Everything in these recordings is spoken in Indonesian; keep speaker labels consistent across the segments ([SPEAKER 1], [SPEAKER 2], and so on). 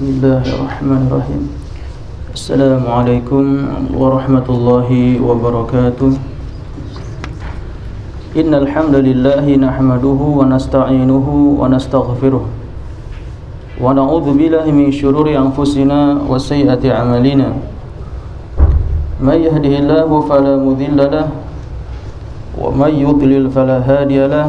[SPEAKER 1] بسم الله الرحمن الرحيم. السلام عليكم ورحمة الله وبركاته. إن الحمد لله نحمده ونستعينه ونستغفره ونعوذ بالله من شرور أنفسنا وسيئة أعمالنا. من يهده الله فلا مذل له ومن يضلل فلا هادي له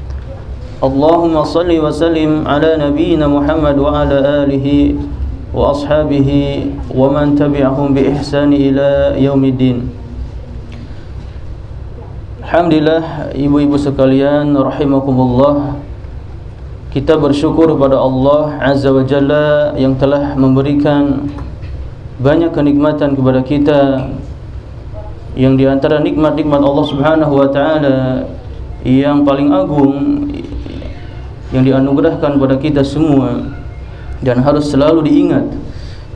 [SPEAKER 1] اللهم صل وسلم على نبينا محمد وعلى آله وأصحابه ومن تبعهم بإحسان إلى يوم الدين Alhamdulillah ibu-ibu sekalian rahimakumullah kita bersyukur kepada Allah Azza wa Jalla yang telah memberikan banyak kenikmatan kepada kita yang di antara nikmat-nikmat Allah Subhanahu wa taala yang paling agung yang dianugerahkan kepada kita semua dan harus selalu diingat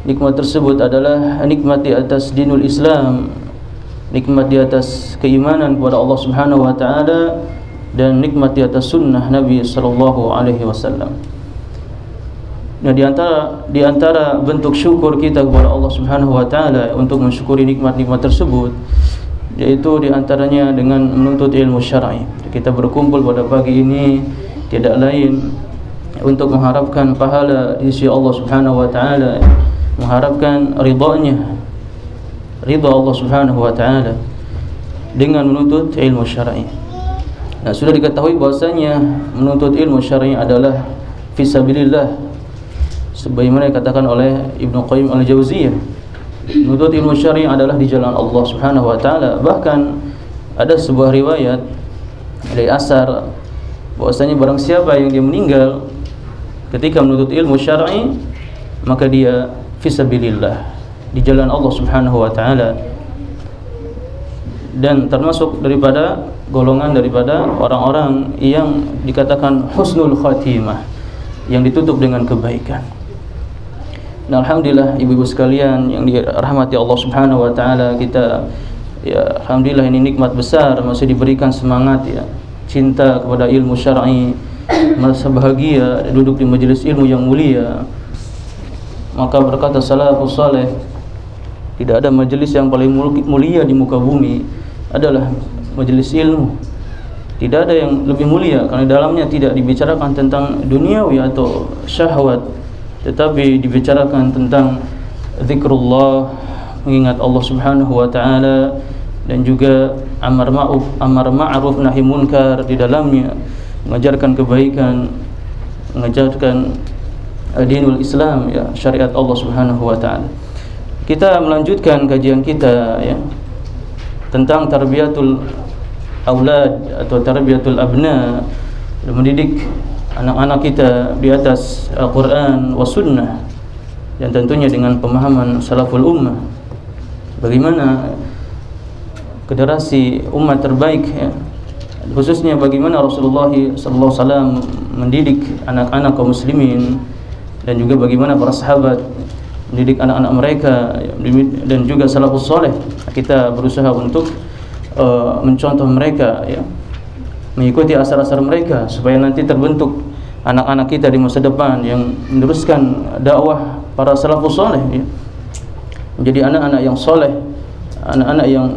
[SPEAKER 1] nikmat tersebut adalah nikmat di atas dinul Islam nikmat di atas keimanan kepada Allah Subhanahu wa taala dan nikmat di atas sunnah Nabi sallallahu alaihi wasallam. Nah di antara di antara bentuk syukur kita kepada Allah Subhanahu wa taala untuk mensyukuri nikmat-nikmat tersebut yaitu di antaranya dengan menuntut ilmu syar'i. Kita berkumpul pada pagi ini tidak lain untuk mengharapkan pahala di sisi Allah Subhanahu wa taala, mengharapkan ridha-Nya ridha Allah Subhanahu wa taala dengan menuntut ilmu syar'i. Nah, sudah diketahui bahwasanya menuntut ilmu syar'i adalah fisabilillah sebagaimana dikatakan oleh Ibnu Qayyim Al-Jauziyah. Menuntut ilmu syar'i adalah di jalan Allah Subhanahu wa taala. Bahkan ada sebuah riwayat dari asar bahwasanya barang siapa yang dia meninggal ketika menuntut ilmu syar'i maka dia fisabilillah di jalan Allah Subhanahu wa taala dan termasuk daripada golongan daripada orang-orang yang dikatakan husnul khatimah yang ditutup dengan kebaikan. Nah, alhamdulillah ibu-ibu sekalian yang dirahmati Allah Subhanahu wa taala kita ya alhamdulillah ini nikmat besar masih diberikan semangat ya cinta kepada ilmu syar'i merasa bahagia duduk di majelis ilmu yang mulia maka berkata salafus saleh tidak ada majelis yang paling mulia di muka bumi adalah majelis ilmu. Tidak ada yang lebih mulia karena dalamnya tidak dibicarakan tentang duniawi atau syahwat, tetapi dibicarakan tentang zikrullah, mengingat Allah Subhanahu wa taala dan juga amar ma'ruf amar ma'ruf nahi munkar di dalamnya. Mengajarkan kebaikan, mengajarkan dinul Islam ya syariat Allah Subhanahu wa taala. Kita melanjutkan kajian kita ya tentang tarbiyatul aulad atau tarbiyatul abna. Mendidik anak-anak kita di atas Al-Qur'an wa sunnah. Dan tentunya dengan pemahaman salaful ummah. Bagaimana generasi umat terbaik ya. Khususnya bagaimana Rasulullah wasallam mendidik anak-anak kaum muslimin dan juga bagaimana para sahabat mendidik anak-anak mereka dan juga salafus soleh kita berusaha untuk uh, mencontoh mereka ya. Mengikuti asar-asar mereka supaya nanti terbentuk anak-anak kita di masa depan yang meneruskan dakwah para salafus saleh ya. menjadi anak-anak yang soleh anak-anak yang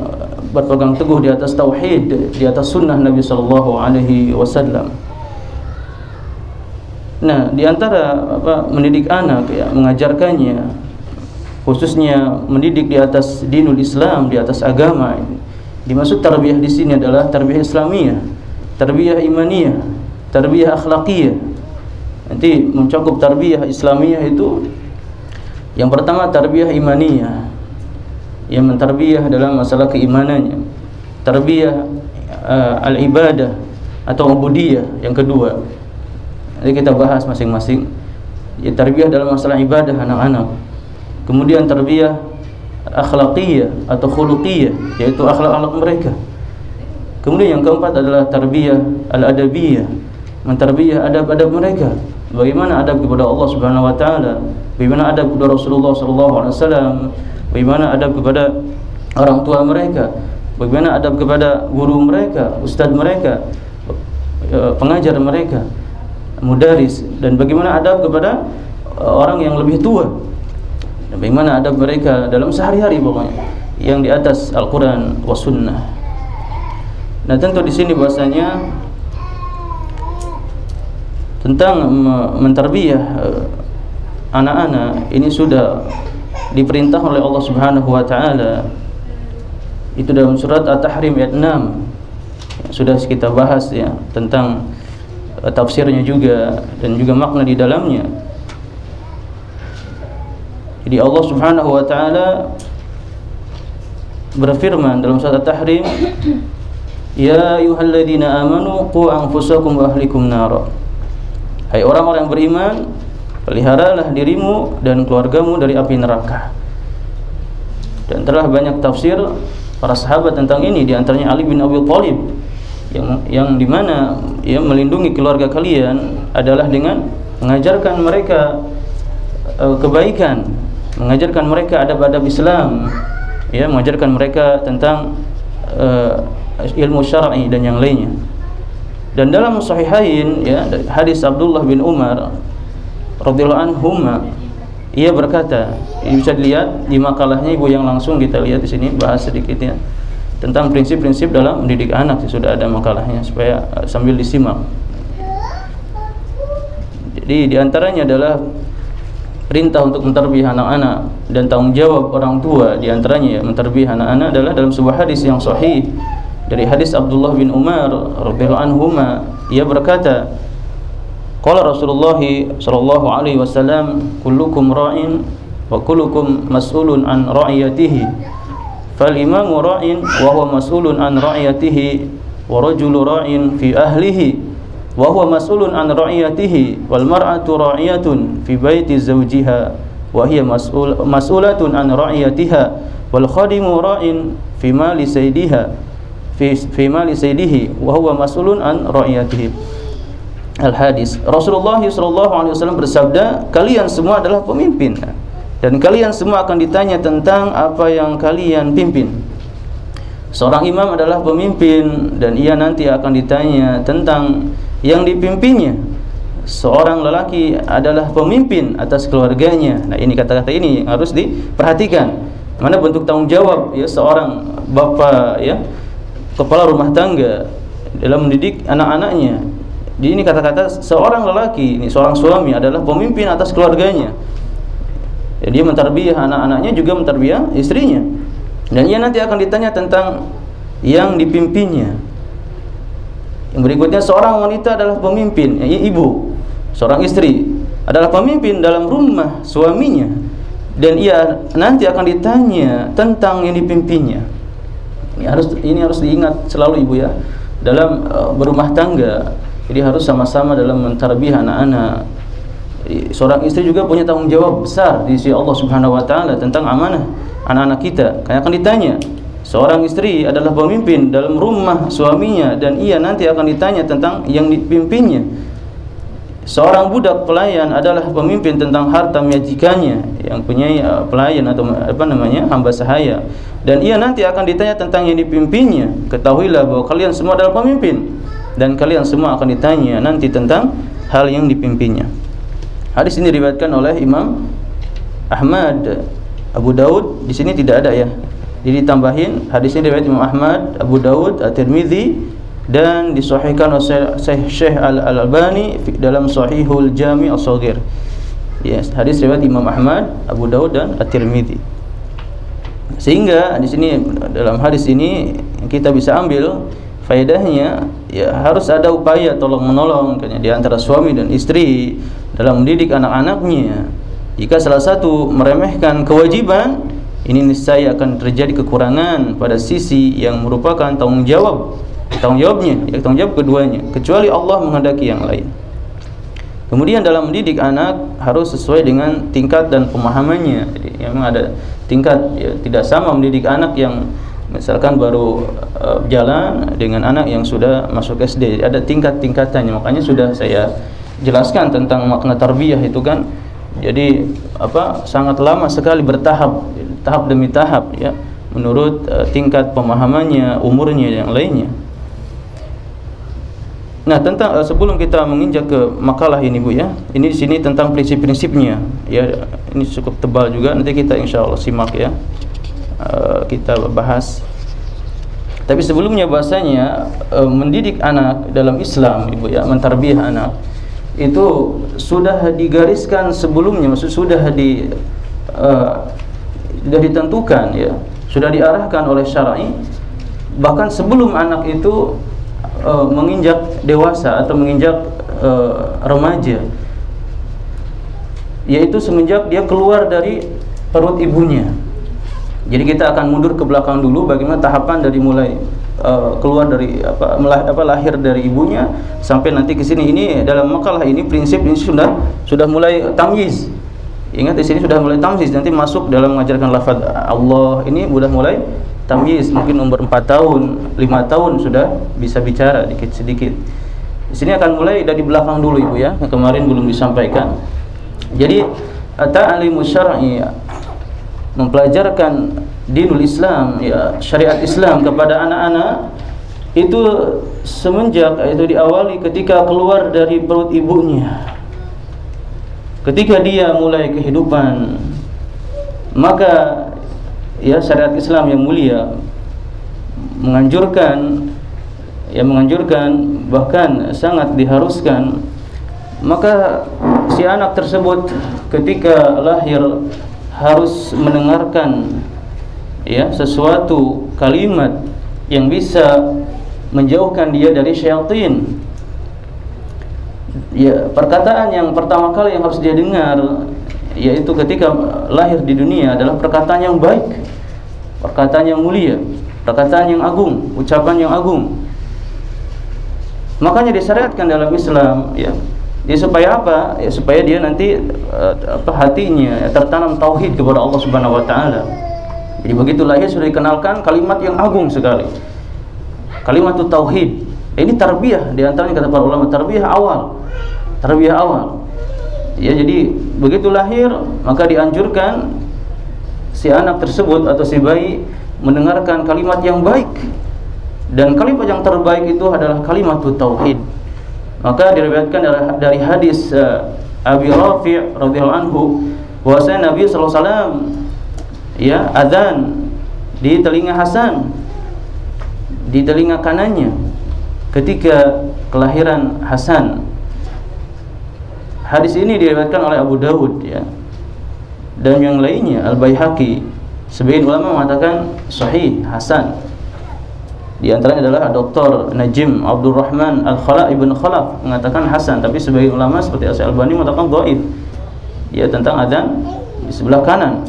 [SPEAKER 1] berpegang teguh di atas tauhid di atas sunnah Nabi sallallahu alaihi wasallam nah di antara apa mendidik anak ya mengajarkannya khususnya mendidik di atas dinul Islam di atas agama dimaksud tarbiyah di sini adalah tarbiyah Islamiyah tarbiyah imaniyah, tarbiyah akhlakiyah. Nanti mencakup tarbiyah Islamiyah itu yang pertama tarbiyah imaniyah yang mentarbiyah dalam masalah keimanannya. Tarbiyah uh, al-ibadah atau ubudiyah yang kedua. Nanti kita bahas masing-masing. Ya tarbiyah dalam masalah ibadah anak-anak. Kemudian tarbiyah akhlakiyah atau khuluqiyah yaitu akhlak-akhlak mereka. Kemudian yang keempat adalah tarbiyah al-adabiyah, mentarbiyah adab-adab mereka. Bagaimana adab kepada Allah Subhanahu wa taala, bagaimana adab kepada Rasulullah sallallahu alaihi wasallam, bagaimana adab kepada orang tua mereka, bagaimana adab kepada guru mereka, ustaz mereka, e, pengajar mereka, mudaris. Dan bagaimana adab kepada e, orang yang lebih tua. Dan bagaimana adab mereka dalam sehari-hari pokoknya? Yang di atas Al-Qur'an was sunnah. Nah tentu di sini bahasanya tentang mentarbiyah eh, anak-anak. Ini sudah diperintah oleh Allah Subhanahu wa taala. Itu dalam surat At-Tahrim ayat 6. Sudah kita bahas ya tentang uh, tafsirnya juga dan juga makna di dalamnya. Jadi Allah Subhanahu wa taala berfirman dalam surat At-Tahrim Ya ayyuhalladzina amanu qu anfusakum wa ahlikum nara. Hai orang-orang yang beriman, peliharalah dirimu dan keluargamu dari api neraka. Dan telah banyak tafsir para sahabat tentang ini di antaranya Ali bin Abi Thalib yang yang di mana ya melindungi keluarga kalian adalah dengan mengajarkan mereka uh, kebaikan, mengajarkan mereka adab-adab Islam, ya mengajarkan mereka tentang uh, ilmu syar'i dan yang lainnya. Dan dalam sahihain ya hadis Abdullah bin Umar radhiyallahu anhu ia berkata, ini bisa dilihat di makalahnya ibu yang langsung kita lihat di sini bahas sedikit ya tentang prinsip-prinsip dalam mendidik anak sudah ada makalahnya supaya uh, sambil disimak. Jadi di antaranya adalah perintah untuk menterbiah anak-anak dan tanggung jawab orang tua. Di antaranya ya menterbiah anak-anak adalah dalam sebuah hadis yang sahih dari hadis Abdullah bin Umar radhiyallahu anhuma. Ia berkata qala Rasulullah sallallahu alaihi wasallam kullukum ra'in wa kullukum mas'ulun an ra'iyatihi fal imamu ra'in wa huwa mas'ulun an ra'iyatihi wa rajulu ra'in fi ahlihi wa huwa mas'ulun an ra'iyatihi wal mar'atu ra'iyatun fi baiti zawjiha wa hiya mas'ul mas'ulatun an ra'iyatiha wal khadimu ra'in fi mali sayyidiha fi fi mali sayyidihi wa huwa mas'ulun an ra'iyatihi. Al hadis. Rasulullah wasallam bersabda, kalian semua adalah pemimpin dan kalian semua akan ditanya tentang apa yang kalian pimpin. Seorang imam adalah pemimpin dan ia nanti akan ditanya tentang yang dipimpinnya. Seorang lelaki adalah pemimpin atas keluarganya. Nah, ini kata-kata ini harus diperhatikan. Mana bentuk tanggung jawab ya seorang bapak ya kepala rumah tangga dalam mendidik anak-anaknya. Di ini kata-kata seorang lelaki, ini seorang suami adalah pemimpin atas keluarganya. Ya, dia mentarbiyah anak-anaknya juga mentarbiyah istrinya. Dan ia nanti akan ditanya tentang yang dipimpinnya. Yang berikutnya seorang wanita adalah pemimpin, ya, ibu, seorang istri adalah pemimpin dalam rumah suaminya dan ia nanti akan ditanya tentang yang dipimpinnya. Ini harus ini harus diingat selalu ibu ya dalam uh, berumah tangga. Jadi harus sama-sama dalam mentarbih anak-anak. Seorang istri juga punya tanggung jawab besar di sisi Allah Subhanahu wa taala tentang amanah anak-anak kita. Kayak akan ditanya, seorang istri adalah pemimpin dalam rumah suaminya dan ia nanti akan ditanya tentang yang dipimpinnya. seorang budak pelayan adalah pemimpin tentang harta majikannya yang punya uh, pelayan atau apa namanya hamba sahaya dan ia nanti akan ditanya tentang yang dipimpinnya ketahuilah bahwa kalian semua adalah pemimpin dan kalian semua akan ditanya nanti tentang hal yang dipimpinnya hadis ini diriwayatkan oleh Imam Ahmad Abu Daud di sini tidak ada ya jadi tambahin hadis ini diriwayatkan Imam Ahmad Abu Daud At-Tirmizi dan disahihkan oleh Syekh Al-Albani dalam Sahihul Jami' As-Shaghir. Yes, hadis riwayat Imam Ahmad, Abu Dawud dan At-Tirmizi. Sehingga di sini dalam hadis ini kita bisa ambil faedahnya ya harus ada upaya tolong menolong di antara suami dan istri dalam mendidik anak-anaknya. Jika salah satu meremehkan kewajiban, ini niscaya akan terjadi kekurangan pada sisi yang merupakan tanggung jawab tanggung jawabnya ya tanggung jawab keduanya kecuali Allah menghendaki yang lain kemudian dalam mendidik anak harus sesuai dengan tingkat dan pemahamannya jadi memang ada tingkat ya, tidak sama mendidik anak yang misalkan baru uh, jalan dengan anak yang sudah masuk SD ada tingkat-tingkatannya makanya sudah saya jelaskan tentang makna tarbiyah itu kan jadi apa sangat lama sekali bertahap tahap demi tahap ya menurut uh, tingkat pemahamannya umurnya yang lainnya Nah, tentang uh, sebelum kita menginjak ke makalah ini Bu ya. Ini di sini tentang prinsip-prinsipnya. Ya, ini cukup tebal juga. Nanti kita insyaallah simak ya. Uh, kita bahas. Tapi sebelumnya bahasanya uh, mendidik anak dalam Islam Ibu ya, mentarbiyah anak itu sudah digariskan sebelumnya, maksud sudah di uh, sudah ditentukan ya, sudah diarahkan oleh syar'i bahkan sebelum anak itu uh, menginjak dewasa atau menginjak uh, remaja. Yaitu semenjak dia keluar dari perut ibunya jadi kita akan mundur ke belakang dulu bagaimana tahapan dari mulai uh, keluar dari apa, melah, apa lahir dari ibunya sampai nanti ke sini. Ini dalam makalah ini prinsip ini sudah sudah mulai tamyiz. Ingat di sini sudah mulai tamyiz. Nanti masuk dalam mengajarkan lafaz Allah. Ini sudah mulai tamyiz. Mungkin umur 4 tahun, 5 tahun sudah bisa bicara dikit sedikit. Di sini akan mulai dari belakang dulu Ibu ya, yang kemarin belum disampaikan. Jadi ta'limu syar'i mempelajarkan dinul Islam ya syariat Islam kepada anak-anak itu semenjak itu diawali ketika keluar dari perut ibunya. Ketika dia mulai kehidupan maka ya syariat Islam yang mulia menganjurkan ya menganjurkan bahkan sangat diharuskan maka si anak tersebut ketika lahir harus mendengarkan ya sesuatu kalimat yang bisa menjauhkan dia dari syaitan ya perkataan yang pertama kali yang harus dia dengar yaitu ketika lahir di dunia adalah perkataan yang baik, perkataan yang mulia, perkataan yang agung, ucapan yang agung. Makanya disyariatkan dalam Islam ya. Ya supaya apa? Ya supaya dia nanti uh, apa hatinya ya, tertanam tauhid kepada Allah Subhanahu wa taala. Jadi begitu lahir sudah dikenalkan kalimat yang agung sekali. Kalimat tauhid. Ini tarbiyah di antaranya kata para ulama tarbiyah awal. Tarbiyah awal. Ya jadi begitu lahir maka dianjurkan si anak tersebut atau si bayi mendengarkan kalimat yang baik dan kalimat yang terbaik itu adalah kalimat tauhid. Maka diriwayatkan dari hadis uh, Abi Rafi' radhiyallahu anhu bahwasanya Nabi sallallahu alaihi wasallam ya adzan di telinga Hasan di telinga kanannya ketika kelahiran Hasan Hadis ini diriwayatkan oleh Abu Dawud ya. Dan yang lainnya Al-Baihaqi. Sebagian ulama mengatakan sahih, hasan. Di antaranya adalah Dr. Najim Abdul Rahman Al-Khala Ibn Khalaf mengatakan hasan, tapi sebagian ulama seperti Al-Albani mengatakan dhaif. Ya tentang adzan di sebelah kanan.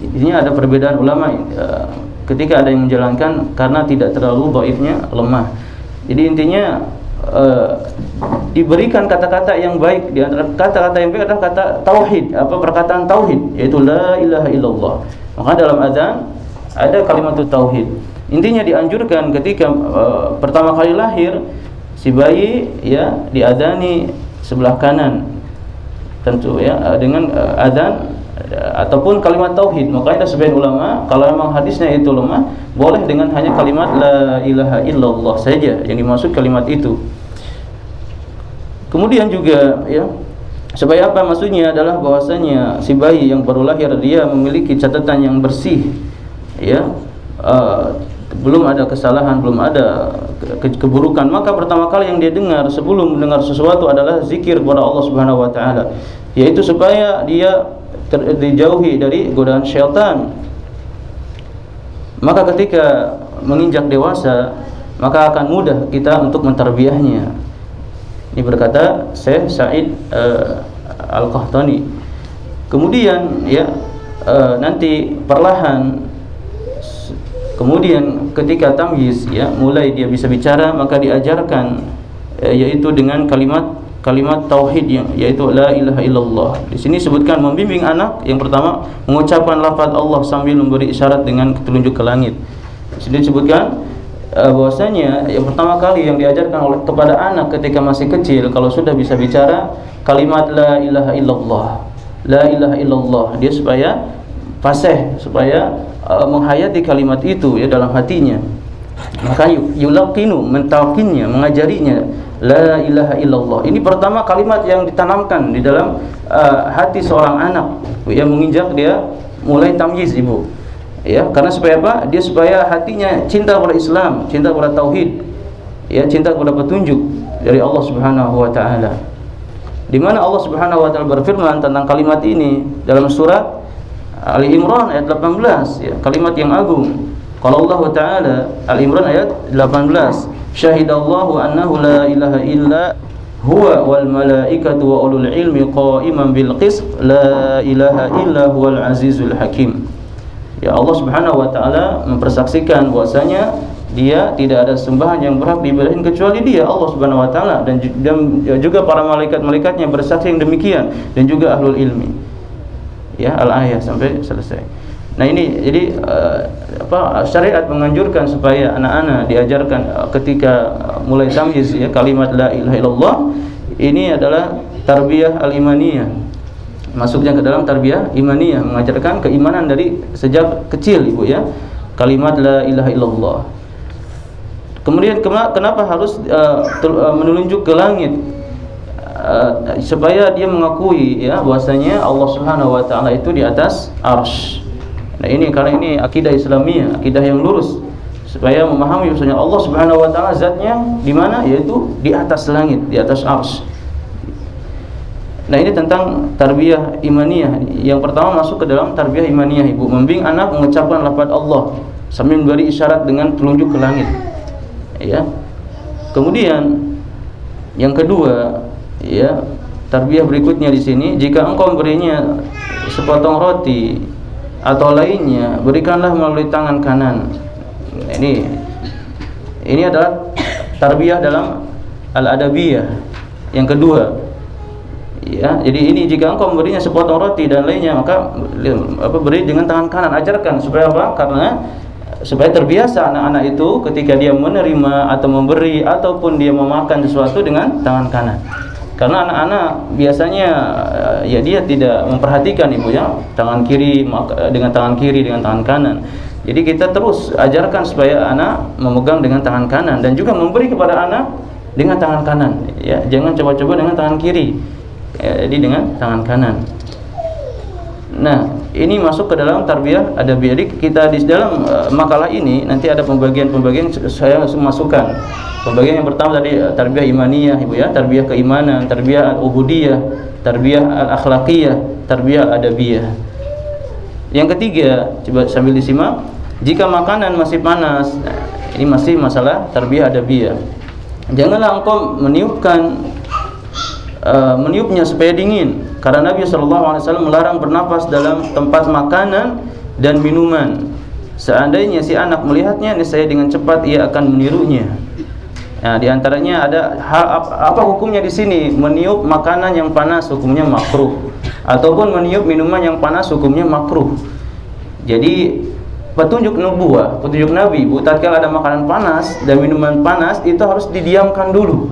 [SPEAKER 1] Ini ada perbedaan ulama ya, ketika ada yang menjalankan karena tidak terlalu dhaifnya lemah. Jadi intinya uh, diberikan kata-kata yang baik di antara kata-kata yang baik adalah kata tauhid apa perkataan tauhid yaitu la ilaha illallah maka dalam azan ada kalimat tauhid intinya dianjurkan ketika uh, pertama kali lahir si bayi ya diadani sebelah kanan. Tentu ya uh, dengan uh, adzan uh, ataupun kalimat tauhid. Makanya sebagian ulama kalau memang hadisnya itu lemah boleh dengan hanya kalimat la ilaha illallah saja yang dimaksud kalimat itu. Kemudian juga ya supaya apa? Maksudnya adalah bahwasanya si bayi yang baru lahir dia memiliki catatan yang bersih ya uh, belum ada kesalahan, belum ada ke keburukan, maka pertama kali yang dia dengar sebelum mendengar sesuatu adalah zikir kepada Allah Subhanahu wa taala, yaitu supaya dia dijauhi dari godaan syaitan. Maka ketika menginjak dewasa, maka akan mudah kita untuk mentarbiahnya. Ini berkata Syekh Said uh, Al-Qahtani. Kemudian ya uh, nanti perlahan Kemudian ketika tamyiz ya mulai dia bisa bicara maka diajarkan eh, yaitu dengan kalimat kalimat tauhid yang yaitu la ilaha illallah. Di sini sebutkan membimbing anak yang pertama mengucapkan lafaz Allah sambil memberi isyarat dengan telunjuk ke langit. Di sini disebutkan uh, bahwasanya yang pertama kali yang diajarkan oleh kepada anak ketika masih kecil kalau sudah bisa bicara kalimat la ilaha illallah. La ilaha illallah dia supaya fasih supaya uh, menghayati kalimat itu ya dalam hatinya. Maka yulaqinu mentalkinnya mengajarinya. La ilaha illallah. Ini pertama kalimat yang ditanamkan di dalam uh, hati seorang anak. Yang menginjak dia mulai tamyiz ibu. Ya karena supaya apa? Dia supaya hatinya cinta kepada Islam cinta kepada tauhid. Ya cinta kepada petunjuk dari Allah Subhanahu wa taala. Di mana Allah Subhanahu wa taala berfirman tentang kalimat ini dalam surat Ali Imran ayat 18 ya, kalimat yang agung. Kalau Allah Taala Ali Imran ayat 18, syahidallahu annahu la ilaha illa huwa wal malaikatu wa ulul ilmi qa'iman bil qist la ilaha illa huwal azizul hakim. Ya Allah Subhanahu wa taala mempersaksikan bahwasanya dia tidak ada sembahan yang berhak diibadahin kecuali dia Allah Subhanahu wa taala dan, juga para malaikat-malaikatnya bersaksi yang demikian dan juga ahlul ilmi ya al ayah sampai selesai. Nah ini jadi uh, apa syariat menganjurkan supaya anak-anak diajarkan uh, ketika uh, mulai tamyiz ya kalimat la ilaha illallah ini adalah tarbiyah al-imaniyah. Masuknya ke dalam tarbiyah imaniyah mengajarkan keimanan dari sejak kecil Ibu ya. Kalimat la ilaha illallah. Kemudian kenapa harus uh, menunjuk ke langit? Uh, supaya dia mengakui ya bahwasanya Allah Subhanahu wa taala itu di atas arsy. Nah ini karena ini akidah Islamiyah, akidah yang lurus supaya memahami bahwasanya Allah Subhanahu wa taala zatnya di mana yaitu di atas langit, di atas arsy. Nah ini tentang tarbiyah imaniyah. Yang pertama masuk ke dalam tarbiyah imaniyah ibu membimbing anak mengucapkan lafaz Allah sambil memberi isyarat dengan telunjuk ke langit. Ya. Kemudian yang kedua ya tarbiyah berikutnya di sini. Jika engkau memberinya sepotong roti atau lainnya berikanlah melalui tangan kanan. Ini ini adalah tarbiyah dalam al-adabiyah yang kedua. Ya jadi ini jika engkau memberinya sepotong roti dan lainnya maka apa beri dengan tangan kanan. Ajarkan supaya apa? Karena supaya terbiasa anak-anak itu ketika dia menerima atau memberi ataupun dia memakan sesuatu dengan tangan kanan karena anak-anak biasanya eh, ya dia tidak memperhatikan ibu ya tangan kiri dengan tangan kiri dengan tangan kanan. Jadi kita terus ajarkan supaya anak memegang dengan tangan kanan dan juga memberi kepada anak dengan tangan kanan ya. Jangan coba-coba dengan tangan kiri ya, jadi dengan tangan kanan. Nah ini masuk ke dalam tarbiyah ada jadi kita di dalam uh, makalah ini nanti ada pembagian-pembagian saya masukkan Pembagian yang pertama tadi eh, tarbiyah imaniyah Ibu ya, tarbiyah keimanan, tarbiyah al-ubudiyah, tarbiyah al-akhlaqiyah, tarbiyah adabiyah. Yang ketiga, coba sambil disimak, jika makanan masih panas, ini masih masalah tarbiyah adabiyah. Janganlah engkau meniupkan uh, meniupnya supaya dingin karena Nabi SAW melarang bernapas dalam tempat makanan dan minuman. Seandainya si anak melihatnya, saya dengan cepat ia akan menirunya. Nah, di antaranya ada apa hukumnya di sini? Meniup makanan yang panas hukumnya makruh ataupun meniup minuman yang panas hukumnya makruh. Jadi petunjuk nubuah, petunjuk nabi, tatkala ada makanan panas dan minuman panas itu harus didiamkan dulu.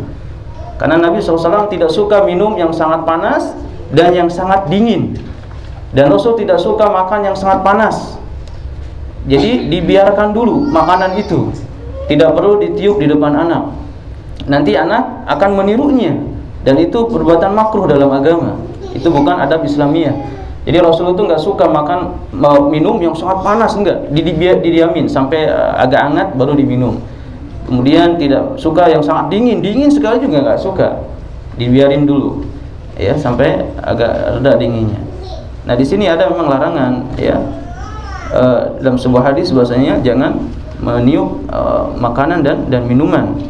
[SPEAKER 1] Karena Nabi SAW tidak suka minum yang sangat panas dan yang sangat dingin. Dan Rasul tidak suka makan yang sangat panas. Jadi dibiarkan dulu makanan itu. Tidak perlu ditiup di depan anak. Nanti anak akan menirunya dan itu perbuatan makruh dalam agama. Itu bukan adab Islamiyah. Jadi Rasul itu nggak suka makan minum yang sangat panas enggak, didiamin sampai eh, agak hangat baru diminum. Kemudian tidak suka yang sangat dingin, dingin sekali juga nggak suka. Dibiarin dulu, ya sampai agak reda dinginnya. Nah di sini ada memang larangan, ya e, dalam sebuah hadis bahasanya jangan meniup e, makanan dan dan minuman.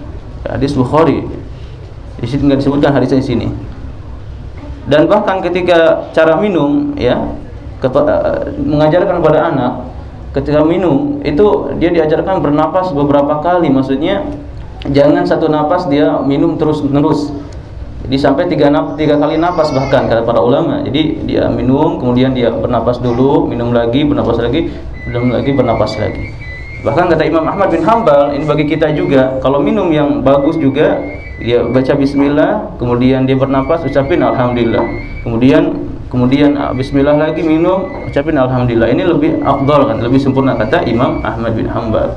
[SPEAKER 1] Hadis Bukhari. Di sini nggak disebutkan hadisnya di sini. Dan bahkan ketika cara minum, ya kepada, mengajarkan kepada anak ketika minum itu dia diajarkan bernapas beberapa kali maksudnya jangan satu napas dia minum terus menerus jadi sampai tiga, tiga kali napas bahkan kata para ulama. Jadi dia minum kemudian dia bernapas dulu minum lagi bernapas lagi minum lagi bernapas lagi. Bahkan kata Imam Ahmad bin Hambal ini bagi kita juga kalau minum yang bagus juga dia baca bismillah kemudian dia bernapas ucapin alhamdulillah. Kemudian kemudian ah, bismillah lagi minum ucapin alhamdulillah. Ini lebih afdal kan lebih sempurna kata Imam Ahmad bin Hambal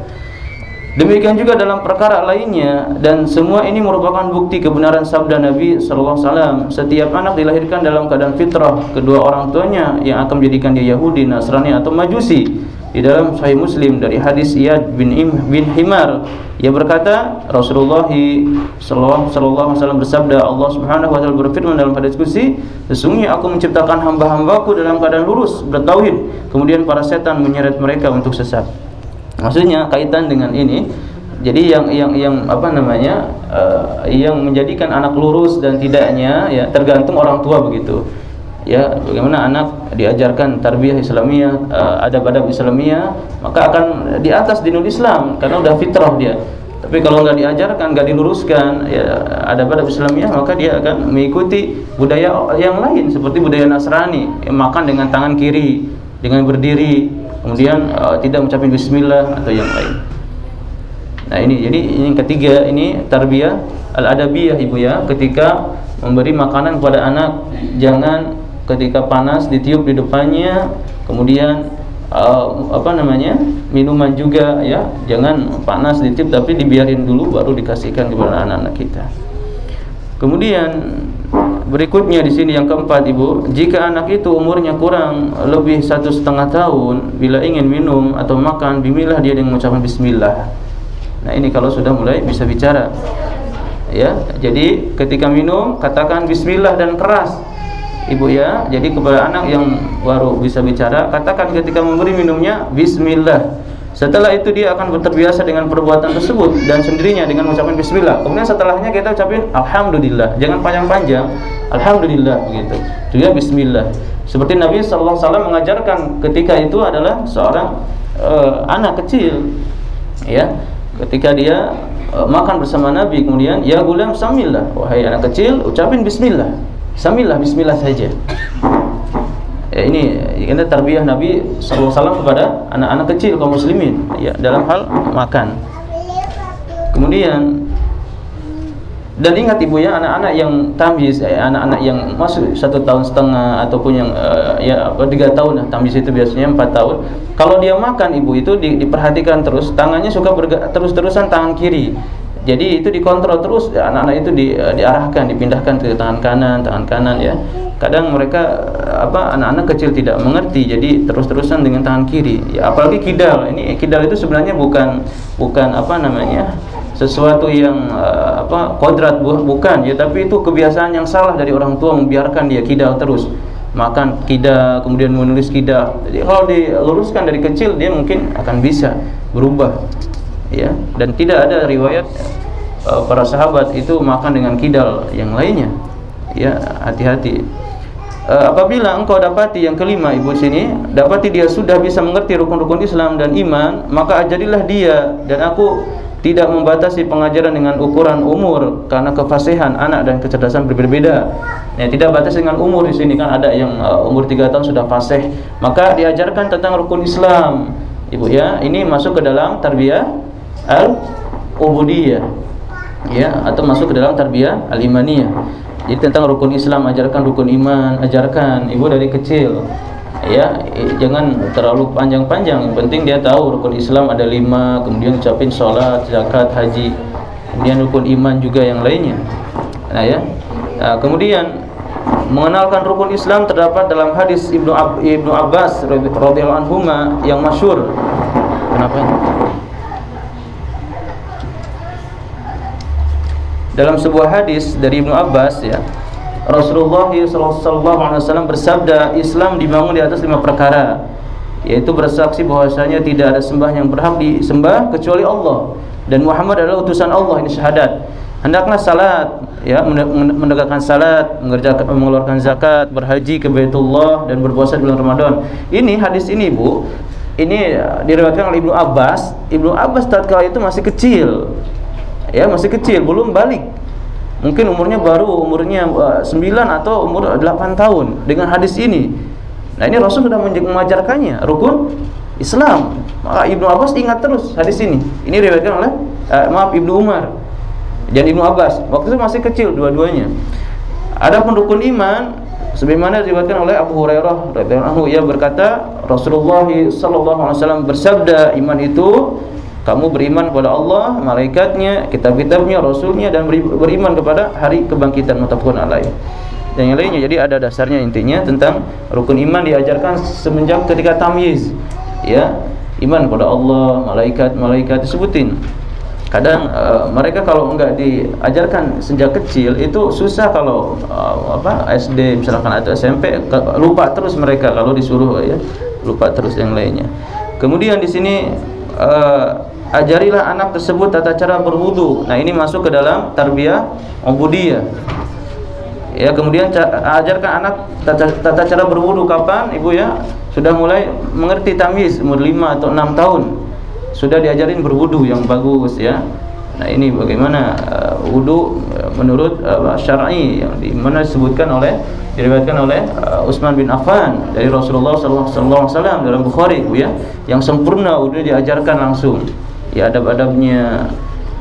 [SPEAKER 1] demikian juga dalam perkara lainnya dan semua ini merupakan bukti kebenaran sabda Nabi sallallahu alaihi wasallam. Setiap anak dilahirkan dalam keadaan fitrah kedua orang tuanya yang akan menjadikan dia Yahudi Nasrani atau Majusi. Di dalam Sahih Muslim dari hadis Iyad bin Im, bin Himar ia berkata Rasulullah sallallahu alaihi wasallam bersabda Allah Subhanahu wa taala berfirman dalam hadis kursi sesungguhnya aku menciptakan hamba-hambaku dalam keadaan lurus bertauhid. Kemudian para setan menyeret mereka untuk sesat maksudnya kaitan dengan ini jadi yang yang yang apa namanya uh, yang menjadikan anak lurus dan tidaknya ya tergantung orang tua begitu. Ya bagaimana anak diajarkan tarbiyah Islamiyah uh, adab-adab Islamiyah maka akan di atas dinul Islam karena udah fitrah dia. Tapi kalau nggak diajarkan nggak diluruskan ya adab-adab Islamiyah maka dia akan mengikuti budaya yang lain seperti budaya Nasrani makan dengan tangan kiri dengan berdiri kemudian uh, tidak mengucapkan Bismillah atau yang lain. Nah ini jadi ini yang ketiga ini tarbiyah al-adabiyah ibu ya. Ketika memberi makanan kepada anak jangan ketika panas ditiup di depannya kemudian uh, apa namanya minuman juga ya. Jangan panas ditiup tapi dibiarin dulu baru dikasihkan kepada anak-anak kita. Kemudian berikutnya di sini yang keempat ibu. Jika anak itu umurnya kurang lebih satu setengah tahun bila ingin minum atau makan bimilah dia dengan mengucapkan Bismillah. Nah ini kalau sudah mulai bisa bicara. Ya jadi ketika minum katakan Bismillah dan keras. Ibu ya. Jadi kepada anak yang baru bisa bicara katakan ketika memberi minumnya Bismillah setelah itu dia akan terbiasa dengan perbuatan tersebut dan sendirinya dengan mengucapkan Bismillah. Kemudian setelahnya kita ucapin Alhamdulillah. Jangan panjang-panjang. Alhamdulillah begitu juga Bismillah. Seperti Nabi SAW mengajarkan ketika itu adalah seorang uh, anak kecil ya. Ketika dia uh, makan bersama Nabi kemudian ya gulam samillah wahai anak kecil ucapin Bismillah. Samillah bismillah saja. Ya, ini kita tarbiyah Nabi SAW kepada anak-anak kecil kaum muslimin. Ya dalam hal makan. Kemudian dan ingat ibu ya anak-anak yang tamyiz eh, anak-anak yang masuk satu tahun setengah ataupun yang uh, ya tiga tahun nah, tamyiz itu biasanya empat tahun. Kalau dia makan ibu itu di, diperhatikan terus tangannya suka terus-terusan tangan kiri jadi itu dikontrol terus anak-anak itu di, uh, diarahkan dipindahkan ke tangan kanan tangan kanan ya. Kadang mereka uh, apa anak-anak kecil tidak mengerti jadi terus-terusan dengan tangan kiri. Ya apalagi kidal. Ini kidal itu sebenarnya bukan bukan apa namanya sesuatu yang uh, apa kodrat bukan ya. Tapi itu kebiasaan yang salah dari orang tua membiarkan dia kidal terus. Makan kidal kemudian menulis kidal. Jadi kalau diluruskan dari kecil dia mungkin akan bisa berubah ya dan tidak ada riwayat uh, para sahabat itu makan dengan kidal yang lainnya ya hati-hati uh, apabila engkau dapati yang kelima ibu sini dapati dia sudah bisa mengerti rukun-rukun Islam dan iman maka ajarilah dia dan aku tidak membatasi pengajaran dengan ukuran umur karena kefasihan anak dan kecerdasan berbeda-beda. Ya, tidak batas dengan umur di sini kan ada yang uh, umur 3 tahun sudah fasih. Maka diajarkan tentang rukun Islam. Ibu ya, ini masuk ke dalam tarbiyah al-ubudiyah ya atau masuk ke dalam tarbiyah al-imaniyah. Jadi tentang rukun Islam ajarkan rukun iman, ajarkan ibu dari kecil. Ya, jangan terlalu panjang-panjang. Yang penting dia tahu rukun Islam ada lima, kemudian ucapin sholat, zakat, haji, kemudian rukun iman juga yang lainnya. Nah ya, nah, kemudian mengenalkan rukun Islam terdapat dalam hadis Ibnu Ab Ibnu Abbas radhiyallahu anhu yang masyur. Kenapa? Dalam sebuah hadis dari Ibnu Abbas ya Rasulullah SAW bersabda Islam dibangun di atas lima perkara yaitu bersaksi bahwasanya tidak ada sembah yang berhak disembah kecuali Allah. Dan Muhammad adalah utusan Allah ini syahadat. Hendaklah salat ya menegakkan salat mengerjakan mengeluarkan zakat berhaji ke Baitullah dan berpuasa bulan Ramadan. Ini hadis ini Bu ini diriwayatkan oleh Ibnu Abbas. Ibnu Abbas tatkala itu masih kecil ya masih kecil belum balik. Mungkin umurnya baru umurnya uh, 9 atau umur 8 tahun dengan hadis ini. Nah ini Rasul sudah mengajarkannya rukun Islam. Maka Ibnu Abbas ingat terus hadis ini. Ini diriwayatkan oleh uh, maaf Ibnu Umar dan Ibnu Abbas. Waktu itu masih kecil dua-duanya. Ada pun rukun iman sebagaimana diriwayatkan oleh Abu Hurairah radhiyallahu anhu ia berkata Rasulullah sallallahu alaihi wasallam bersabda iman itu kamu beriman kepada Allah, malaikatnya, kitab-kitabnya, rasulnya dan beriman kepada hari kebangkitan mutafakun alaih. Dan yang lainnya jadi ada dasarnya intinya tentang rukun iman diajarkan semenjak ketika tamyiz. Ya, iman kepada Allah, malaikat, malaikat disebutin. Kadang uh, mereka kalau enggak diajarkan sejak kecil itu susah kalau uh, apa SD misalkan atau SMP lupa terus mereka kalau disuruh ya, lupa terus yang lainnya. Kemudian di sini uh, ajarilah anak tersebut tata cara berwudu. Nah, ini masuk ke dalam tarbiyah ubudiyah. Ya, kemudian ajarkan anak tata, tata cara berwudu kapan? Ibu ya, sudah mulai mengerti tamyiz umur 5 atau 6 tahun. Sudah diajarin berwudu yang bagus ya. Nah, ini bagaimana uh, wudu uh, menurut uh, syar'i yang di mana disebutkan oleh diriwayatkan oleh uh, Utsman bin Affan dari Rasulullah sallallahu alaihi wasallam dalam Bukhari Bu ya, yang sempurna wudu diajarkan langsung ya adab-adabnya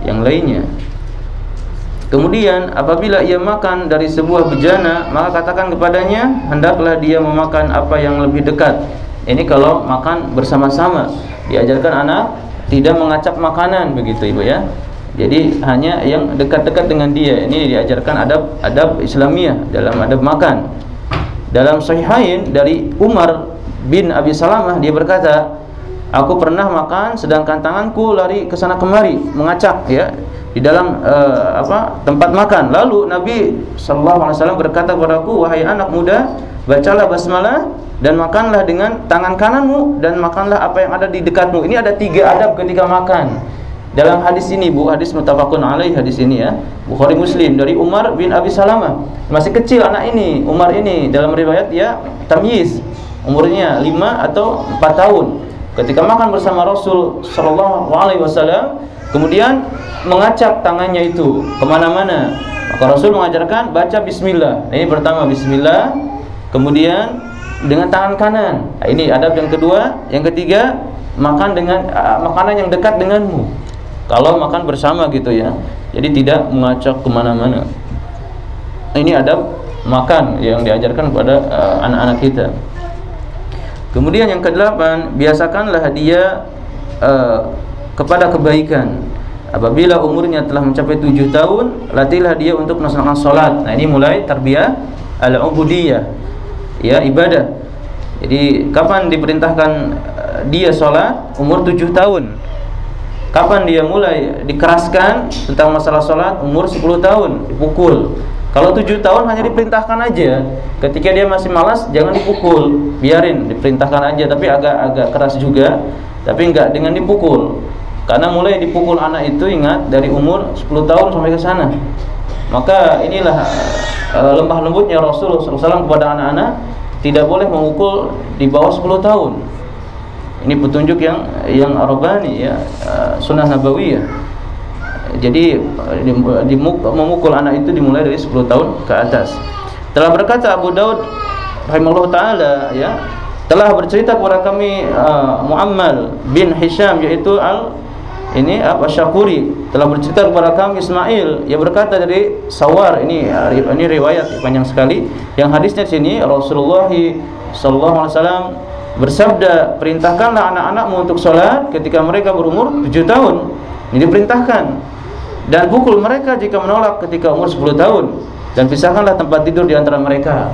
[SPEAKER 1] yang lainnya. Kemudian apabila ia makan dari sebuah bejana, maka katakan kepadanya, hendaklah dia memakan apa yang lebih dekat. Ini kalau makan bersama-sama, diajarkan anak tidak mengacap makanan begitu Ibu ya. Jadi hanya yang dekat-dekat dengan dia. Ini diajarkan adab adab Islamiah dalam adab makan. Dalam Sahihain dari Umar bin Abi Salamah dia berkata, Aku pernah makan sedangkan tanganku lari ke sana kemari mengacak ya di dalam uh, apa tempat makan. Lalu Nabi sallallahu alaihi wasallam berkata kepadaku, "Wahai anak muda, bacalah basmalah dan makanlah dengan tangan kananmu dan makanlah apa yang ada di dekatmu." Ini ada tiga adab ketika makan. Dalam hadis ini Bu, hadis mutafakun alaih hadis ini ya. Bukhari Muslim dari Umar bin Abi Salamah. Masih kecil anak ini, Umar ini dalam riwayat ya tamyiz. Umurnya 5 atau 4 tahun ketika makan bersama Rasul Shallallahu Alaihi Wasallam kemudian mengacak tangannya itu ke mana-mana. Maka Rasul mengajarkan baca Bismillah. Nah, ini pertama Bismillah. Kemudian dengan tangan kanan. Nah, ini adab yang kedua. Yang ketiga makan dengan uh, makanan yang dekat denganmu. Kalau makan bersama gitu ya. Jadi tidak mengacak ke mana-mana. Nah, ini adab makan yang diajarkan kepada uh, anak-anak uh, kita Kemudian yang kedelapan, biasakanlah dia uh, kepada kebaikan. Apabila umurnya telah mencapai tujuh tahun, latihlah dia untuk melaksanakan solat. Nah ini mulai tarbiyah al-ubudiyah, ya ibadah. Jadi kapan diperintahkan uh, dia solat? Umur tujuh tahun. Kapan dia mulai dikeraskan tentang masalah solat? Umur 10 tahun, dipukul. Kalau tujuh tahun hanya diperintahkan aja. Ketika dia masih malas, jangan dipukul, biarin, diperintahkan aja. Tapi agak-agak keras juga, tapi enggak dengan dipukul. Karena mulai dipukul anak itu ingat dari umur 10 tahun sampai ke sana. Maka inilah uh, lembah lembutnya Rasul SAW kepada anak-anak tidak boleh memukul di bawah 10 tahun. Ini petunjuk yang yang arabani ya, uh, sunnah nabawiyah jadi di, memukul anak itu dimulai dari 10 tahun ke atas. Telah berkata Abu Daud rahimahullah taala ya, telah bercerita kepada kami uh, Muammal bin Hisham yaitu al ini apa Syakuri telah bercerita kepada kami Ismail. Ia berkata dari Sawar ini ini riwayat panjang sekali. Yang hadisnya sini Rasulullah sallallahu alaihi wasallam bersabda perintahkanlah anak-anakmu untuk sholat ketika mereka berumur 7 tahun. Ini diperintahkan dan pukul mereka jika menolak ketika umur 10 tahun. Dan pisahkanlah tempat tidur di antara mereka.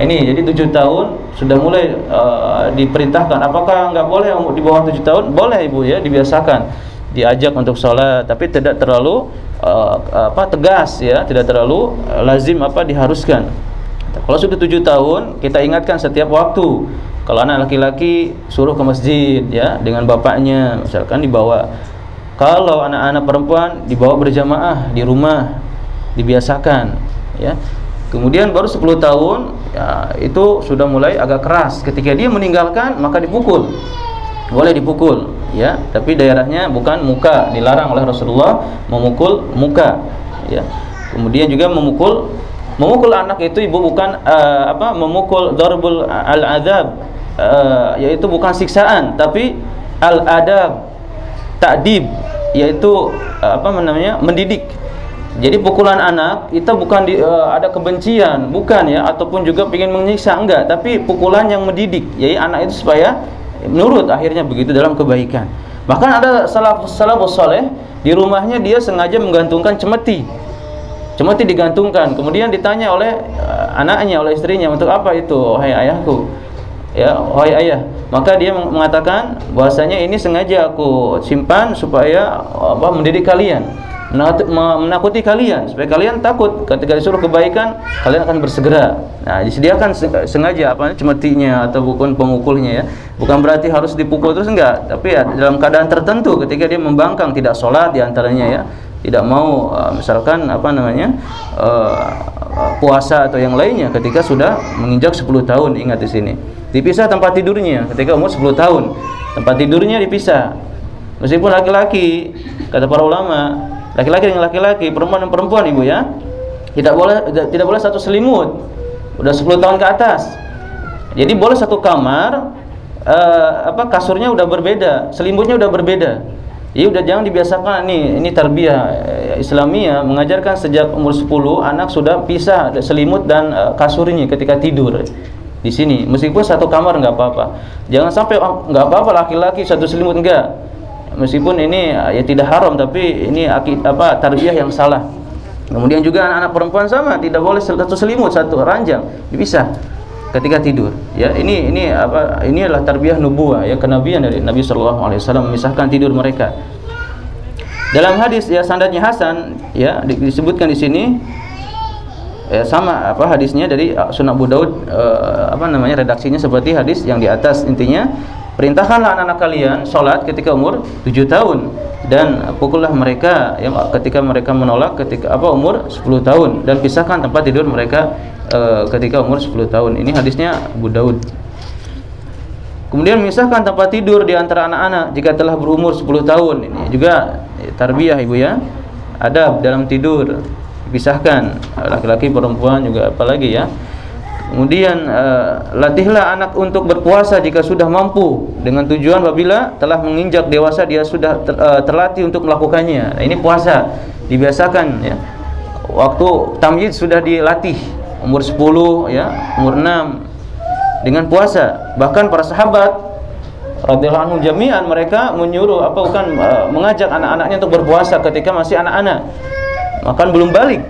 [SPEAKER 1] Ini jadi tujuh tahun sudah mulai uh, diperintahkan. Apakah nggak boleh di bawah tujuh tahun? Boleh ibu ya dibiasakan. Diajak untuk sholat tapi tidak terlalu uh, apa tegas ya. Tidak terlalu uh, lazim apa diharuskan. Kalau sudah tujuh tahun kita ingatkan setiap waktu. Kalau anak laki-laki suruh ke masjid ya dengan bapaknya. Misalkan dibawa kalau anak-anak perempuan dibawa berjamaah di rumah dibiasakan ya Kemudian baru 10 tahun ya, itu sudah mulai agak keras. Ketika dia meninggalkan maka dipukul. Boleh dipukul, ya. Tapi daerahnya bukan muka, dilarang oleh Rasulullah memukul muka, ya. Kemudian juga memukul memukul anak itu ibu bukan uh, apa memukul darbul al-adab uh, yaitu bukan siksaan tapi al-adab ta'dib yaitu uh, apa namanya mendidik jadi pukulan anak itu bukan di, uh, ada kebencian, bukan ya, ataupun juga ingin menyiksa enggak, tapi pukulan yang mendidik. Jadi anak itu supaya menurut akhirnya begitu dalam kebaikan. Bahkan ada salah salafus saleh di rumahnya dia sengaja menggantungkan cemeti. Cemeti digantungkan, kemudian ditanya oleh uh, anaknya, oleh istrinya, untuk apa itu, wahai ayahku? Ya, wahai ayah. Maka dia mengatakan bahwasanya ini sengaja aku simpan supaya apa mendidik kalian menakuti kalian supaya kalian takut ketika disuruh kebaikan kalian akan bersegera. Nah, disediakan sengaja apa cemetinya atau bukan pemukulnya ya. Bukan berarti harus dipukul terus enggak, tapi ya, dalam keadaan tertentu ketika dia membangkang tidak sholat di antaranya ya, tidak mau uh, misalkan apa namanya uh, puasa atau yang lainnya ketika sudah menginjak 10 tahun ingat di sini. Dipisah tempat tidurnya ketika umur 10 tahun. Tempat tidurnya dipisah. Meskipun laki-laki kata para ulama laki-laki dengan laki-laki, perempuan dengan perempuan ibu ya. Tidak boleh tidak boleh satu selimut. Udah 10 tahun ke atas. Jadi boleh satu kamar uh, apa kasurnya udah berbeda, selimutnya udah berbeda. Iya udah jangan dibiasakan nih, ini tarbiyah eh, Islamiyah mengajarkan sejak umur 10 anak sudah pisah selimut dan uh, kasurnya ketika tidur di sini. Meskipun satu kamar nggak apa-apa. Jangan sampai nggak apa-apa laki-laki satu selimut enggak meskipun ini ya tidak haram tapi ini akid apa tarbiyah yang salah. Kemudian juga anak-anak perempuan sama tidak boleh satu selimut satu ranjang dipisah ketika tidur. Ya ini ini apa ini adalah tarbiyah nubuah ya kenabian dari Nabi Shallallahu Alaihi Wasallam memisahkan tidur mereka. Dalam hadis ya sanadnya Hasan ya disebutkan di sini ya, sama apa hadisnya dari Sunan Abu Daud uh, apa namanya redaksinya seperti hadis yang di atas intinya Perintahkanlah anak-anak kalian sholat ketika umur 7 tahun dan pukullah mereka yang ketika mereka menolak ketika apa umur 10 tahun dan pisahkan tempat tidur mereka e, ketika umur 10 tahun. Ini hadisnya Abu Daud. Kemudian memisahkan tempat tidur di antara anak-anak jika telah berumur 10 tahun. Ini juga tarbiyah Ibu ya. Adab dalam tidur dipisahkan laki-laki perempuan juga apalagi ya Kemudian uh, latihlah anak untuk berpuasa jika sudah mampu dengan tujuan apabila telah menginjak dewasa dia sudah ter, uh, terlatih untuk melakukannya. Nah, ini puasa dibiasakan ya. Waktu tamyiz sudah dilatih umur 10 ya, umur 6 dengan puasa. Bahkan para sahabat radhiyallahu anhum jami'an mereka menyuruh apa bukan uh, mengajak anak-anaknya untuk berpuasa ketika masih anak-anak. Makan belum balik.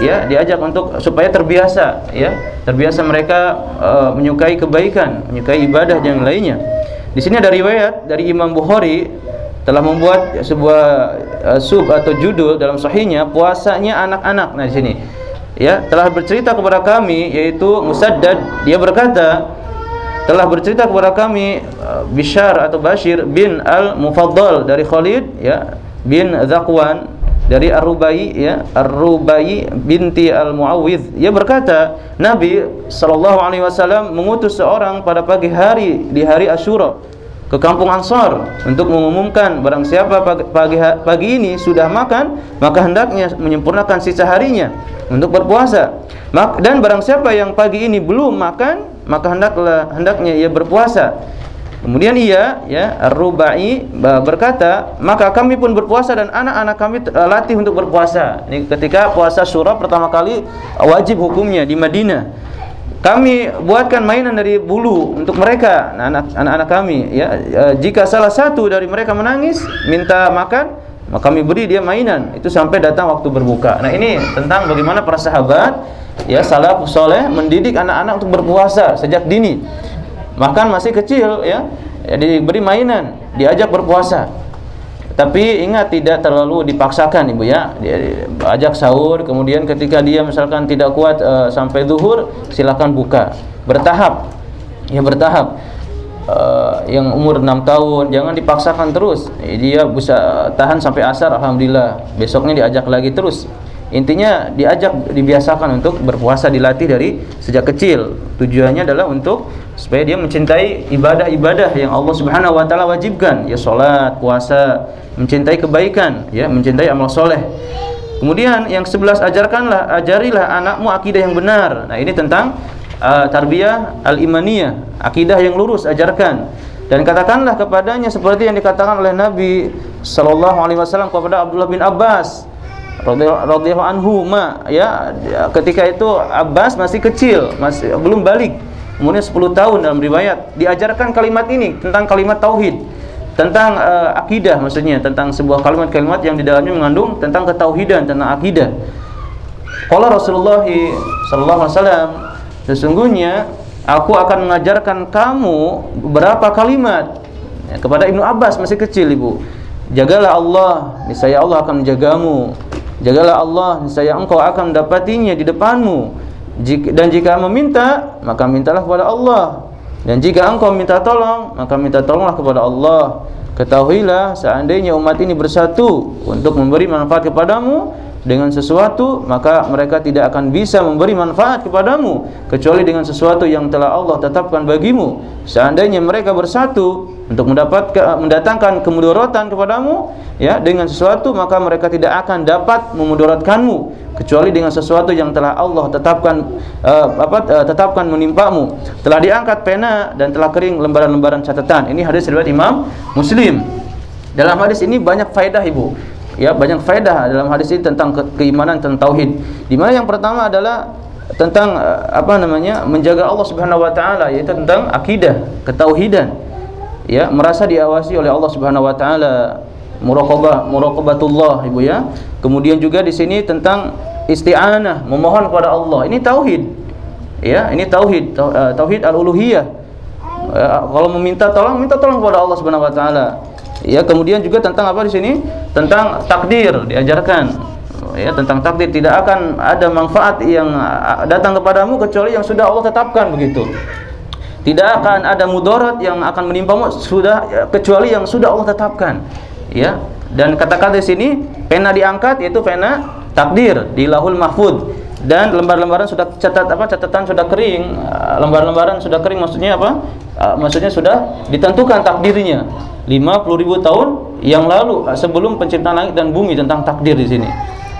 [SPEAKER 1] Ya diajak untuk supaya terbiasa ya. Terbiasa mereka uh, menyukai kebaikan menyukai ibadah dan lainnya. Di sini ada riwayat dari Imam Bukhari telah membuat sebuah uh, sub atau judul dalam sahihnya puasanya anak-anak. Nah di sini. Ya telah bercerita kepada kami yaitu Musaddad dia berkata telah bercerita kepada kami uh, Bishar atau Bashir bin Al-Mufaddal dari Khalid ya bin Zakwan dari Ar-Rubai ya Ar-Rubai binti Al-Muawwidh ia berkata Nabi sallallahu alaihi wasallam mengutus seorang pada pagi hari di hari Asyura ke kampung Ansar untuk mengumumkan barang siapa pagi, pagi, pagi ini sudah makan maka hendaknya menyempurnakan sisa harinya untuk berpuasa. Dan barang siapa yang pagi ini belum makan maka hendaklah hendaknya ia berpuasa Kemudian ia ya Ar-Rubai berkata, maka kami pun berpuasa dan anak-anak kami uh, latih untuk berpuasa. Ini ketika puasa Syura pertama kali uh, wajib hukumnya di Madinah. Kami buatkan mainan dari bulu untuk mereka, anak-anak kami ya. Uh, jika salah satu dari mereka menangis, minta makan, maka kami beri dia mainan. Itu sampai datang waktu berbuka. Nah, ini tentang bagaimana para sahabat ya salafus soleh mendidik anak-anak untuk berpuasa sejak dini makan masih kecil ya, ya diberi mainan diajak berpuasa. Tapi ingat tidak terlalu dipaksakan ibu ya. Dia, ajak sahur kemudian ketika dia misalkan tidak kuat uh, sampai zuhur silakan buka. Bertahap. Ya bertahap. Uh, yang umur 6 tahun jangan dipaksakan terus. Dia bisa tahan sampai asar alhamdulillah. Besoknya diajak lagi terus Intinya diajak dibiasakan untuk berpuasa dilatih dari sejak kecil. Tujuannya adalah untuk supaya dia mencintai ibadah-ibadah yang Allah Subhanahu wa taala wajibkan, ya salat, puasa, mencintai kebaikan, ya mencintai amal soleh. Kemudian yang sebelas ajarkanlah ajarilah anakmu akidah yang benar. Nah, ini tentang uh, tarbiyah al-imaniyah, akidah yang lurus ajarkan. Dan katakanlah kepadanya seperti yang dikatakan oleh Nabi sallallahu alaihi wasallam kepada Abdullah bin Abbas, radhiyallahu anhu ma ya ketika itu Abbas masih kecil masih belum balik. Umurnya 10 tahun dalam riwayat. Diajarkan kalimat ini tentang kalimat tauhid tentang uh, akidah maksudnya tentang sebuah kalimat-kalimat yang di dalamnya mengandung tentang ketauhidan tentang akidah. Qala Rasulullah sallallahu alaihi wasallam sesungguhnya aku akan mengajarkan kamu beberapa kalimat ya, kepada Ibnu Abbas masih kecil Ibu. Jagalah Allah niscaya Allah akan menjagamu Jagalah Allah, saya engkau akan mendapatinya di depanmu. Dan jika meminta, maka mintalah kepada Allah. Dan jika engkau minta tolong, maka minta tolonglah kepada Allah. Ketahuilah seandainya umat ini bersatu untuk memberi manfaat kepadamu dengan sesuatu, maka mereka tidak akan bisa memberi manfaat kepadamu kecuali dengan sesuatu yang telah Allah tetapkan bagimu. Seandainya mereka bersatu untuk mendapatkan mendatangkan kemudaratan kepadamu ya dengan sesuatu maka mereka tidak akan dapat memudaratkanmu kecuali dengan sesuatu yang telah Allah tetapkan uh, apa uh, tetapkan menimpamu. Telah diangkat pena dan telah kering lembaran-lembaran catatan. Ini hadis riwayat Imam Muslim. Dalam hadis ini banyak faedah Ibu. Ya banyak faedah dalam hadis ini tentang ke keimanan tentang tauhid. Di mana yang pertama adalah tentang uh, apa namanya menjaga Allah Subhanahu wa taala yaitu tentang akidah ketauhidan ya merasa diawasi oleh Allah Subhanahu wa taala. Muraqabah muraqabatullah Ibu ya. Kemudian juga di sini tentang isti'anah memohon kepada Allah. Ini tauhid. Ya ini tauhid eh, tauhid al-uluhiyah. Ya, kalau meminta tolong minta tolong kepada Allah Subhanahu wa taala. Ya kemudian juga tentang apa di sini? Tentang takdir diajarkan. Ya tentang takdir tidak akan ada manfaat yang eh, datang kepadamu kecuali yang sudah Allah tetapkan begitu tidak akan ada mudarat yang akan menimpamu sudah ya, kecuali yang sudah Allah tetapkan. Ya. Dan kata-kata di sini pena diangkat yaitu pena takdir di Lahul Mahfud dan lembar-lembaran sudah catat apa catatan sudah kering, uh, lembar-lembaran sudah kering maksudnya apa? Uh, maksudnya sudah ditentukan takdirnya 50 ribu tahun yang lalu uh, sebelum penciptaan langit dan bumi tentang takdir di sini.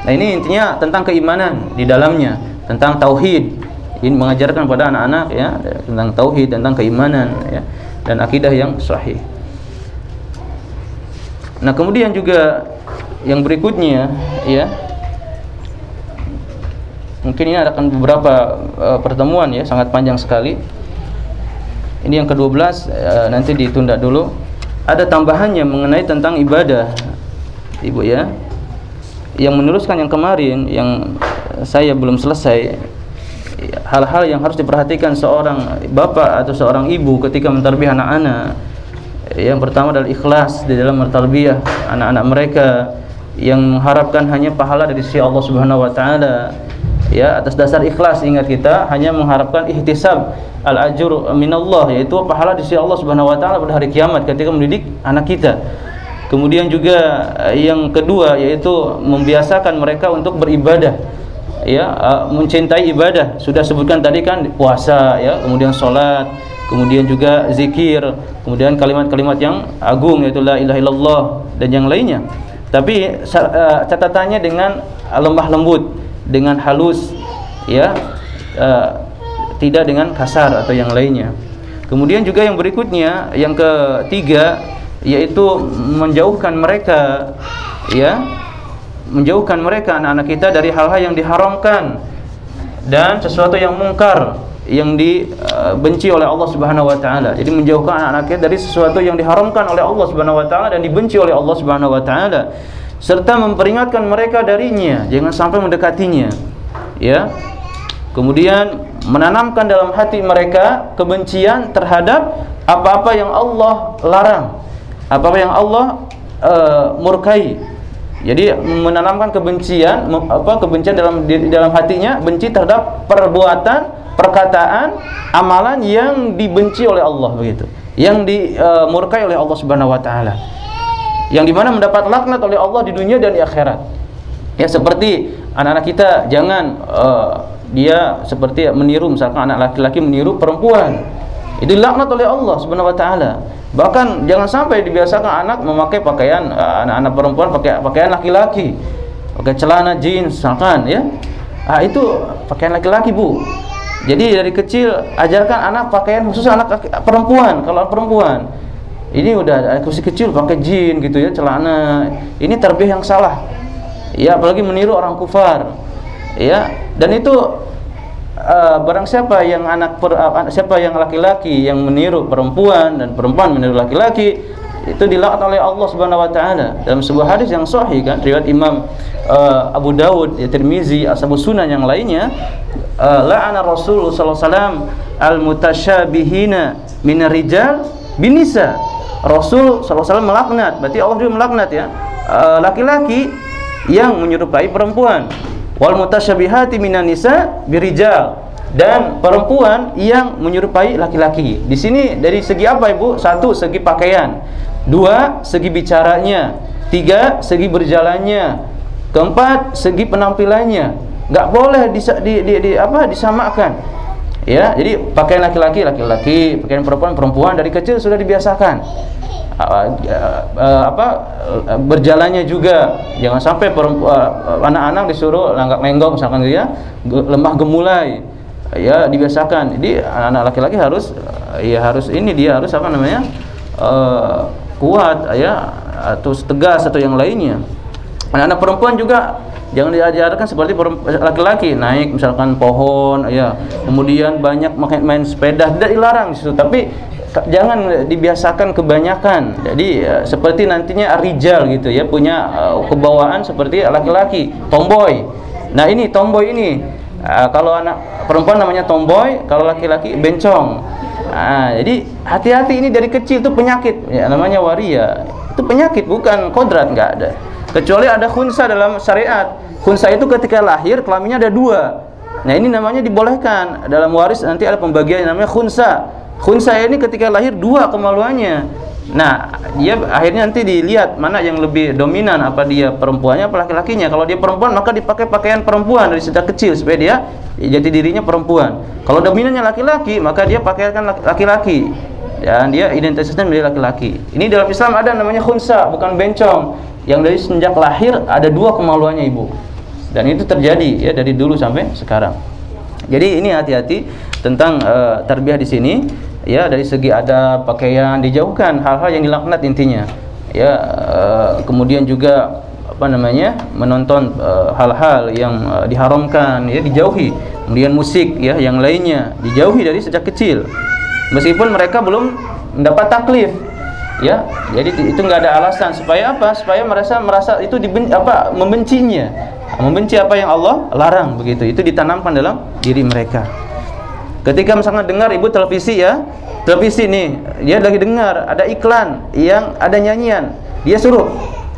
[SPEAKER 1] Nah, ini intinya tentang keimanan di dalamnya, tentang tauhid, ini mengajarkan pada anak-anak ya tentang tauhid, tentang keimanan ya dan akidah yang sahih. Nah, kemudian juga yang berikutnya ya mungkin ini akan beberapa uh, pertemuan ya sangat panjang sekali. Ini yang ke-12 uh, e, nanti ditunda dulu. Ada tambahannya mengenai tentang ibadah. Ibu ya. Yang meneruskan yang kemarin yang saya belum selesai hal-hal yang harus diperhatikan seorang bapak atau seorang ibu ketika mentarbiyah anak-anak. Yang pertama adalah ikhlas di dalam mentarbiyah anak-anak mereka yang mengharapkan hanya pahala dari sisi Allah Subhanahu wa taala. Ya, atas dasar ikhlas ingat kita hanya mengharapkan ihtisab al-ajur minallah yaitu pahala di sisi Allah Subhanahu wa taala pada hari kiamat ketika mendidik anak kita. Kemudian juga eh, yang kedua yaitu membiasakan mereka untuk beribadah ya uh, mencintai ibadah. Sudah sebutkan tadi kan puasa ya kemudian sholat kemudian juga zikir kemudian kalimat-kalimat yang agung yaitu la ilaha illallah dan yang lainnya. Tapi uh, catatannya dengan lembah lembut dengan halus ya uh, tidak dengan kasar atau yang lainnya. Kemudian juga yang berikutnya, yang ketiga yaitu menjauhkan mereka ya, menjauhkan mereka anak-anak kita dari hal-hal yang diharamkan dan sesuatu yang mungkar yang dibenci oleh Allah Subhanahu wa taala. Jadi menjauhkan anak-anak kita dari sesuatu yang diharamkan oleh Allah Subhanahu wa taala dan dibenci oleh Allah Subhanahu wa taala serta memperingatkan mereka darinya, jangan sampai mendekatinya. Ya. Kemudian menanamkan dalam hati mereka kebencian terhadap apa-apa yang Allah larang, apa-apa yang Allah uh, murkai. Jadi menanamkan kebencian, apa kebencian dalam dalam hatinya, benci terhadap perbuatan, perkataan, amalan yang dibenci oleh Allah begitu, yang dimurkai uh, oleh Allah Subhanahu Wa Taala, yang di mana mendapat laknat oleh Allah di dunia dan di akhirat. Ya seperti anak-anak kita jangan uh, dia seperti meniru misalkan anak laki-laki meniru perempuan itu laknat oleh Allah Subhanahu wa taala. Bahkan jangan sampai dibiasakan anak memakai pakaian eh, anak-anak perempuan pakai pakaian laki-laki. Pakai celana jeans misalkan ya. Ah itu pakaian laki-laki Bu. Jadi dari kecil ajarkan anak pakaian khusus anak perempuan kalau perempuan. Ini udah kursi kecil pakai jeans gitu ya celana. Ini terbiah yang salah. Ya apalagi meniru orang kufar. Ya dan itu uh, barang siapa yang anak per, uh, siapa yang laki-laki yang meniru perempuan dan perempuan meniru laki-laki itu dilaknat oleh Allah Subhanahu wa taala. Dalam sebuah hadis yang sahih kan riwayat Imam uh, Abu Dawud ya Tirmizi Ashabu Sunan yang lainnya uh, la'ana Rasul sallallahu alaihi wasallam al mutasyabihina min rijal binisa. Rasul sallallahu alaihi melaknat berarti Allah juga melaknat ya. Laki-laki uh, yang menyerupai perempuan wal mutasyabihati minan nisa birijal dan perempuan yang menyerupai laki-laki. Di sini dari segi apa Ibu? Satu segi pakaian, dua segi bicaranya, tiga segi berjalannya, keempat segi penampilannya. Enggak boleh di, di, di, di apa disamakan. Ya, jadi pakaian laki-laki laki-laki, pakaian perempuan perempuan dari kecil sudah dibiasakan. Uh, uh, apa uh, berjalannya juga. Jangan sampai anak-anak disuruh langgak lenggok misalkan gitu ya lemah gemulai. Ya dibiasakan. Jadi anak-anak laki-laki harus ya harus ini dia harus apa namanya uh, kuat ya atau tegas atau yang lainnya. Anak-anak perempuan juga jangan diajarkan seperti laki-laki naik misalkan pohon ya kemudian banyak main, main sepeda tidak dilarang situ tapi jangan dibiasakan kebanyakan. Jadi ya, seperti nantinya rijal gitu ya, punya uh, kebawaan seperti laki-laki, tomboy. Nah, ini tomboy ini uh, kalau anak perempuan namanya tomboy, kalau laki-laki bencong. Nah, jadi hati-hati ini dari kecil itu penyakit ya namanya waria. Itu penyakit bukan kodrat nggak ada. Kecuali ada khunsa dalam syariat. Khunsa itu ketika lahir kelaminnya ada dua. Nah ini namanya dibolehkan. Dalam waris nanti ada pembagian namanya khunsa. Khunsa ini ketika lahir dua kemaluannya. Nah dia akhirnya nanti dilihat mana yang lebih dominan apa dia perempuannya apa laki-lakinya. Kalau dia perempuan maka dipakai pakaian perempuan dari sejak kecil supaya dia jadi dirinya perempuan. Kalau dominannya laki-laki maka dia pakaikan laki-laki. Dan dia identitasnya menjadi laki-laki. Ini dalam Islam ada namanya khunsa bukan bencong yang dari sejak lahir ada dua kemaluannya ibu. Dan itu terjadi ya dari dulu sampai sekarang. Jadi ini hati-hati tentang uh, tarbiyah di sini ya dari segi ada pakaian dijauhkan hal-hal yang dilaknat intinya. Ya uh, kemudian juga apa namanya menonton eh, hal-hal uh, yang uh, diharamkan ya dijauhi. Kemudian musik ya yang lainnya dijauhi dari sejak kecil. Meskipun mereka belum mendapat taklif ya jadi itu nggak ada alasan. Supaya apa? Supaya merasa merasa itu diben, apa membencinya. Membenci apa yang Allah larang begitu. Itu ditanamkan dalam diri mereka. Ketika misalnya dengar ibu televisi ya, televisi nih, dia lagi dengar ada iklan yang ada nyanyian, dia suruh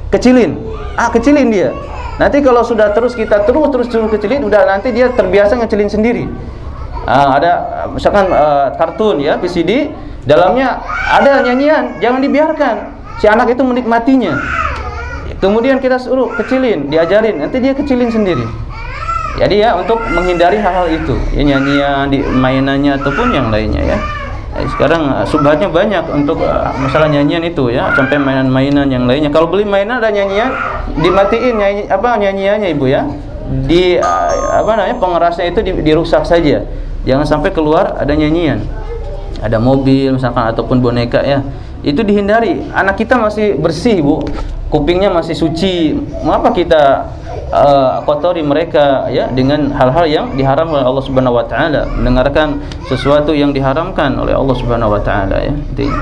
[SPEAKER 1] kecilin, ah kecilin dia. Nanti kalau sudah terus kita terus terus suruh kecilin, udah nanti dia terbiasa ngecilin sendiri. Ah, ada misalkan uh, kartun ya, VCD, dalamnya ada nyanyian, jangan dibiarkan si anak itu menikmatinya. Kemudian kita suruh kecilin, diajarin, nanti dia kecilin sendiri. Jadi ya untuk menghindari hal-hal itu, ya nyanyian di mainannya ataupun yang lainnya ya. Sekarang uh, subhatnya banyak untuk uh, masalah nyanyian itu ya, sampai mainan-mainan yang lainnya. Kalau beli mainan ada nyanyian, dimatiin nyanyi apa nyanyiannya Ibu ya. Di uh, apa namanya pengerasnya itu dirusak saja. Jangan sampai keluar ada nyanyian. Ada mobil misalkan ataupun boneka ya. Itu dihindari. Anak kita masih bersih bu. Kupingnya masih suci. Mengapa kita uh, kotori mereka ya dengan hal-hal yang diharamkan oleh Allah Subhanahu wa taala? Mendengarkan sesuatu yang diharamkan oleh Allah Subhanahu wa taala ya. Itu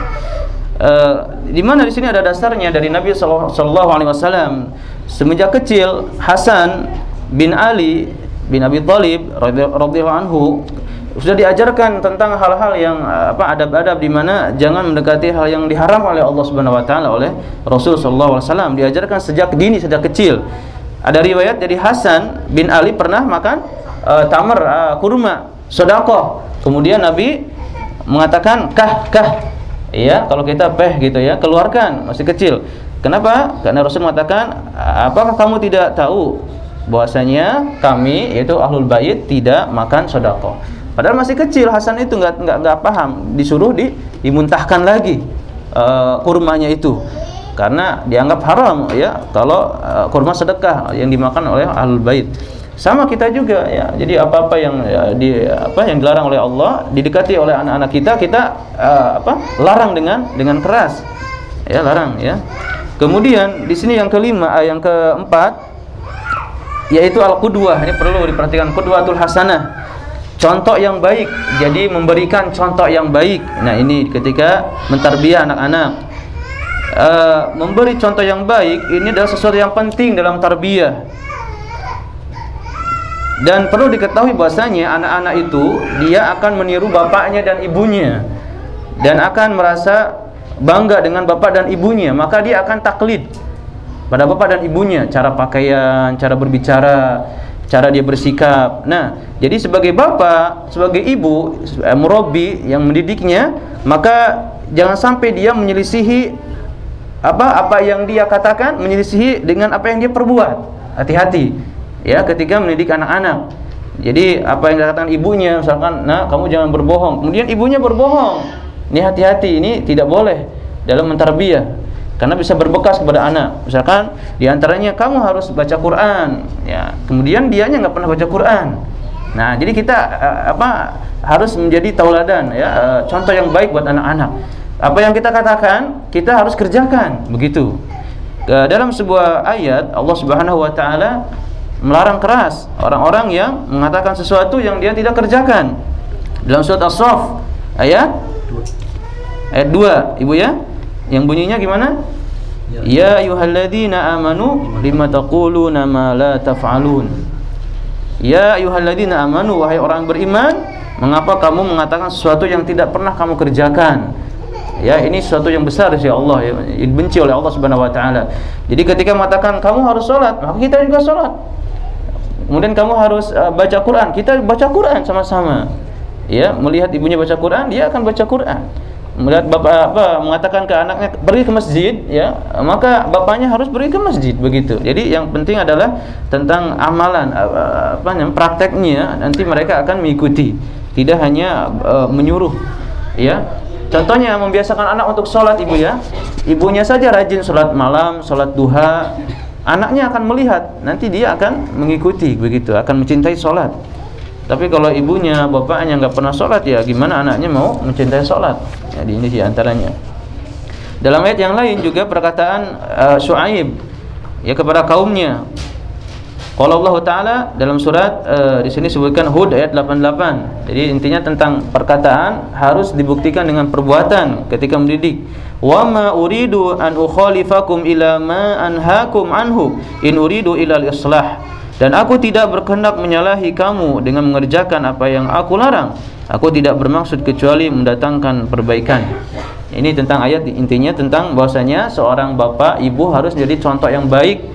[SPEAKER 1] uh, di mana di sini ada dasarnya dari Nabi sallallahu alaihi wasallam? Semenjak kecil Hasan bin Ali bin Abi Thalib radhiyallahu anhu sudah diajarkan tentang hal-hal yang apa adab-adab di mana jangan mendekati hal yang diharam oleh Allah Subhanahu wa taala oleh Rasul sallallahu alaihi wasallam diajarkan sejak dini sejak kecil. Ada riwayat dari Hasan bin Ali pernah makan uh, tamar uh, kurma sedekah. Kemudian Nabi mengatakan kah kah iya kalau kita peh gitu ya keluarkan masih kecil. Kenapa? Karena Rasul mengatakan apakah kamu tidak tahu bahwasanya kami yaitu ahlul bait tidak makan sedekah. Padahal masih kecil Hasan itu nggak nggak nggak paham, disuruh di, dimuntahkan lagi uh, kurmanya itu karena dianggap haram ya kalau uh, kurma sedekah yang dimakan oleh ahlul bait. Sama kita juga ya. Jadi apa-apa yang ya, di apa yang dilarang oleh Allah didekati oleh anak-anak kita kita uh, apa larang dengan dengan keras. Ya, larang ya. Kemudian di sini yang kelima, yang keempat yaitu al-qudwah. Ini perlu diperhatikan qudwatul hasanah contoh yang baik. Jadi memberikan contoh yang baik. Nah ini ketika mentarbiah anak-anak. Uh, memberi contoh yang baik ini adalah sesuatu yang penting dalam tarbiyah. Dan perlu diketahui bahwasanya anak-anak itu dia akan meniru bapaknya dan ibunya. Dan akan merasa bangga dengan bapak dan ibunya. Maka dia akan taklid pada bapak dan ibunya. Cara pakaian cara berbicara cara dia bersikap. Nah, jadi sebagai bapak, sebagai ibu, eh, murabi yang mendidiknya, maka jangan sampai dia menyelisihi apa apa yang dia katakan, menyelisihi dengan apa yang dia perbuat. Hati-hati ya ketika mendidik anak-anak. Jadi apa yang dikatakan ibunya misalkan, "Nah, kamu jangan berbohong." Kemudian ibunya berbohong. Ini hati-hati, ini tidak boleh dalam mentarbiyah karena bisa berbekas kepada anak. Misalkan di antaranya kamu harus baca Quran, ya. Kemudian dianya nggak pernah baca Quran. Nah, jadi kita uh, apa harus menjadi tauladan ya, uh, contoh yang baik buat anak-anak. Apa yang kita katakan, kita harus kerjakan, begitu. Uh, dalam sebuah ayat Allah Subhanahu wa taala melarang keras orang-orang yang mengatakan sesuatu yang dia tidak kerjakan. Dalam surat As-Saff ayat ayat 2, Ibu ya. Yang bunyinya gimana? Ya ayyuhalladzina amanu lima taquluna ma la taf'alun. Ya ayyuhalladzina amanu wahai orang beriman, mengapa kamu mengatakan sesuatu yang tidak pernah kamu kerjakan? Ya, ini sesuatu yang besar sih Allah ya, dibenci oleh Allah Subhanahu wa taala. Jadi ketika mengatakan kamu harus sholat, maka kita juga sholat. Kemudian kamu harus uh, baca Quran, kita baca Quran sama-sama. Ya, melihat ibunya baca Quran, dia akan baca Quran melihat bapak apa mengatakan ke anaknya pergi ke masjid ya maka bapaknya harus pergi ke masjid begitu. Jadi yang penting adalah tentang amalan apa namanya prakteknya nanti mereka akan mengikuti. Tidak hanya uh, menyuruh ya. Contohnya membiasakan anak untuk sholat ibu ya. Ibunya saja rajin sholat malam sholat duha anaknya akan melihat. Nanti dia akan mengikuti begitu akan mencintai sholat tapi kalau ibunya, bapaknya nggak pernah sholat ya gimana anaknya mau mencintai sholat? Jadi ini di antaranya. Dalam ayat yang lain juga perkataan uh, Shu'aib ya kepada kaumnya. Kalau Allah Taala dalam surat uh, di sini sebutkan Hud ayat 88. Jadi intinya tentang perkataan harus dibuktikan dengan perbuatan ketika mendidik. Wa ma uridu an ukhalifakum ila ma anhaakum anhu in uridu ila al-islah dan aku tidak berkehendak menyalahi kamu dengan mengerjakan apa yang aku larang. Aku tidak bermaksud kecuali mendatangkan perbaikan. Ini tentang ayat intinya tentang bahwasanya seorang bapak ibu harus jadi contoh yang baik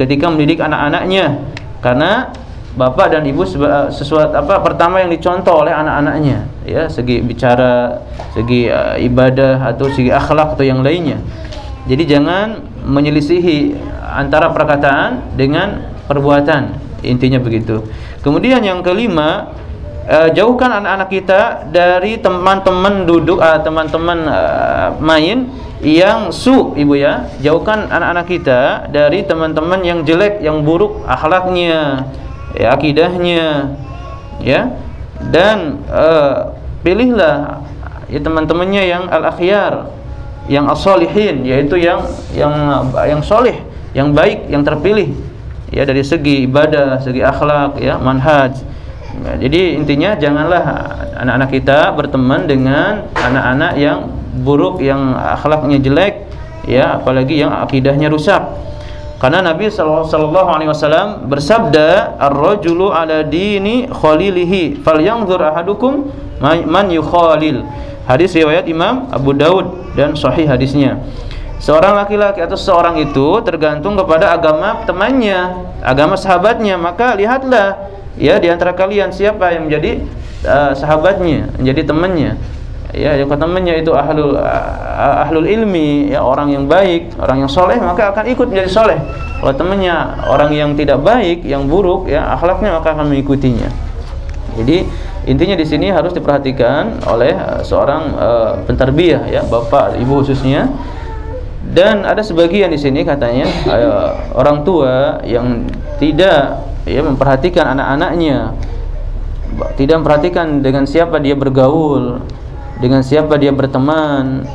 [SPEAKER 1] ketika mendidik anak-anaknya. Karena bapak dan ibu sesuatu apa pertama yang dicontoh oleh anak-anaknya ya segi bicara, segi uh, ibadah atau segi akhlak atau yang lainnya. Jadi jangan menyelisihi antara perkataan dengan perbuatan. Intinya begitu. Kemudian yang kelima uh, jauhkan anak-anak kita dari teman-teman duduk uh, teman-teman uh, main yang su ibu ya. Jauhkan anak-anak kita dari teman-teman yang jelek yang buruk akhlaknya ya, akidahnya ya. Dan uh, pilihlah ya teman-temannya yang al-akhyar, yang as-solihin yaitu yang yang yang soleh, yang baik, yang terpilih ya dari segi ibadah, segi akhlak ya, manhaj. Ya, jadi intinya janganlah anak-anak kita berteman dengan anak-anak yang buruk, yang akhlaknya jelek ya, apalagi yang akidahnya rusak. Karena Nabi sallallahu alaihi wasallam bersabda, "Ar-rajulu ala dini khalilihi, falyanzur ahadukum man yukhalil." Hadis riwayat Imam Abu Daud dan sahih hadisnya. Seorang laki-laki atau seorang itu tergantung kepada agama temannya, agama sahabatnya. Maka lihatlah ya di antara kalian siapa yang menjadi uh, sahabatnya, menjadi temannya. Ya, yang temannya itu ahlul uh, ahlul ilmi, ya orang yang baik, orang yang soleh, maka akan ikut menjadi soleh. Kalau temannya orang yang tidak baik, yang buruk, ya akhlaknya maka akan mengikutinya. Jadi intinya di sini harus diperhatikan oleh uh, seorang uh, penterbiah ya, bapak, ibu khususnya dan ada sebagian di sini katanya uh, orang tua yang tidak ya memperhatikan anak-anaknya. Tidak memperhatikan dengan siapa dia bergaul dengan siapa dia berteman.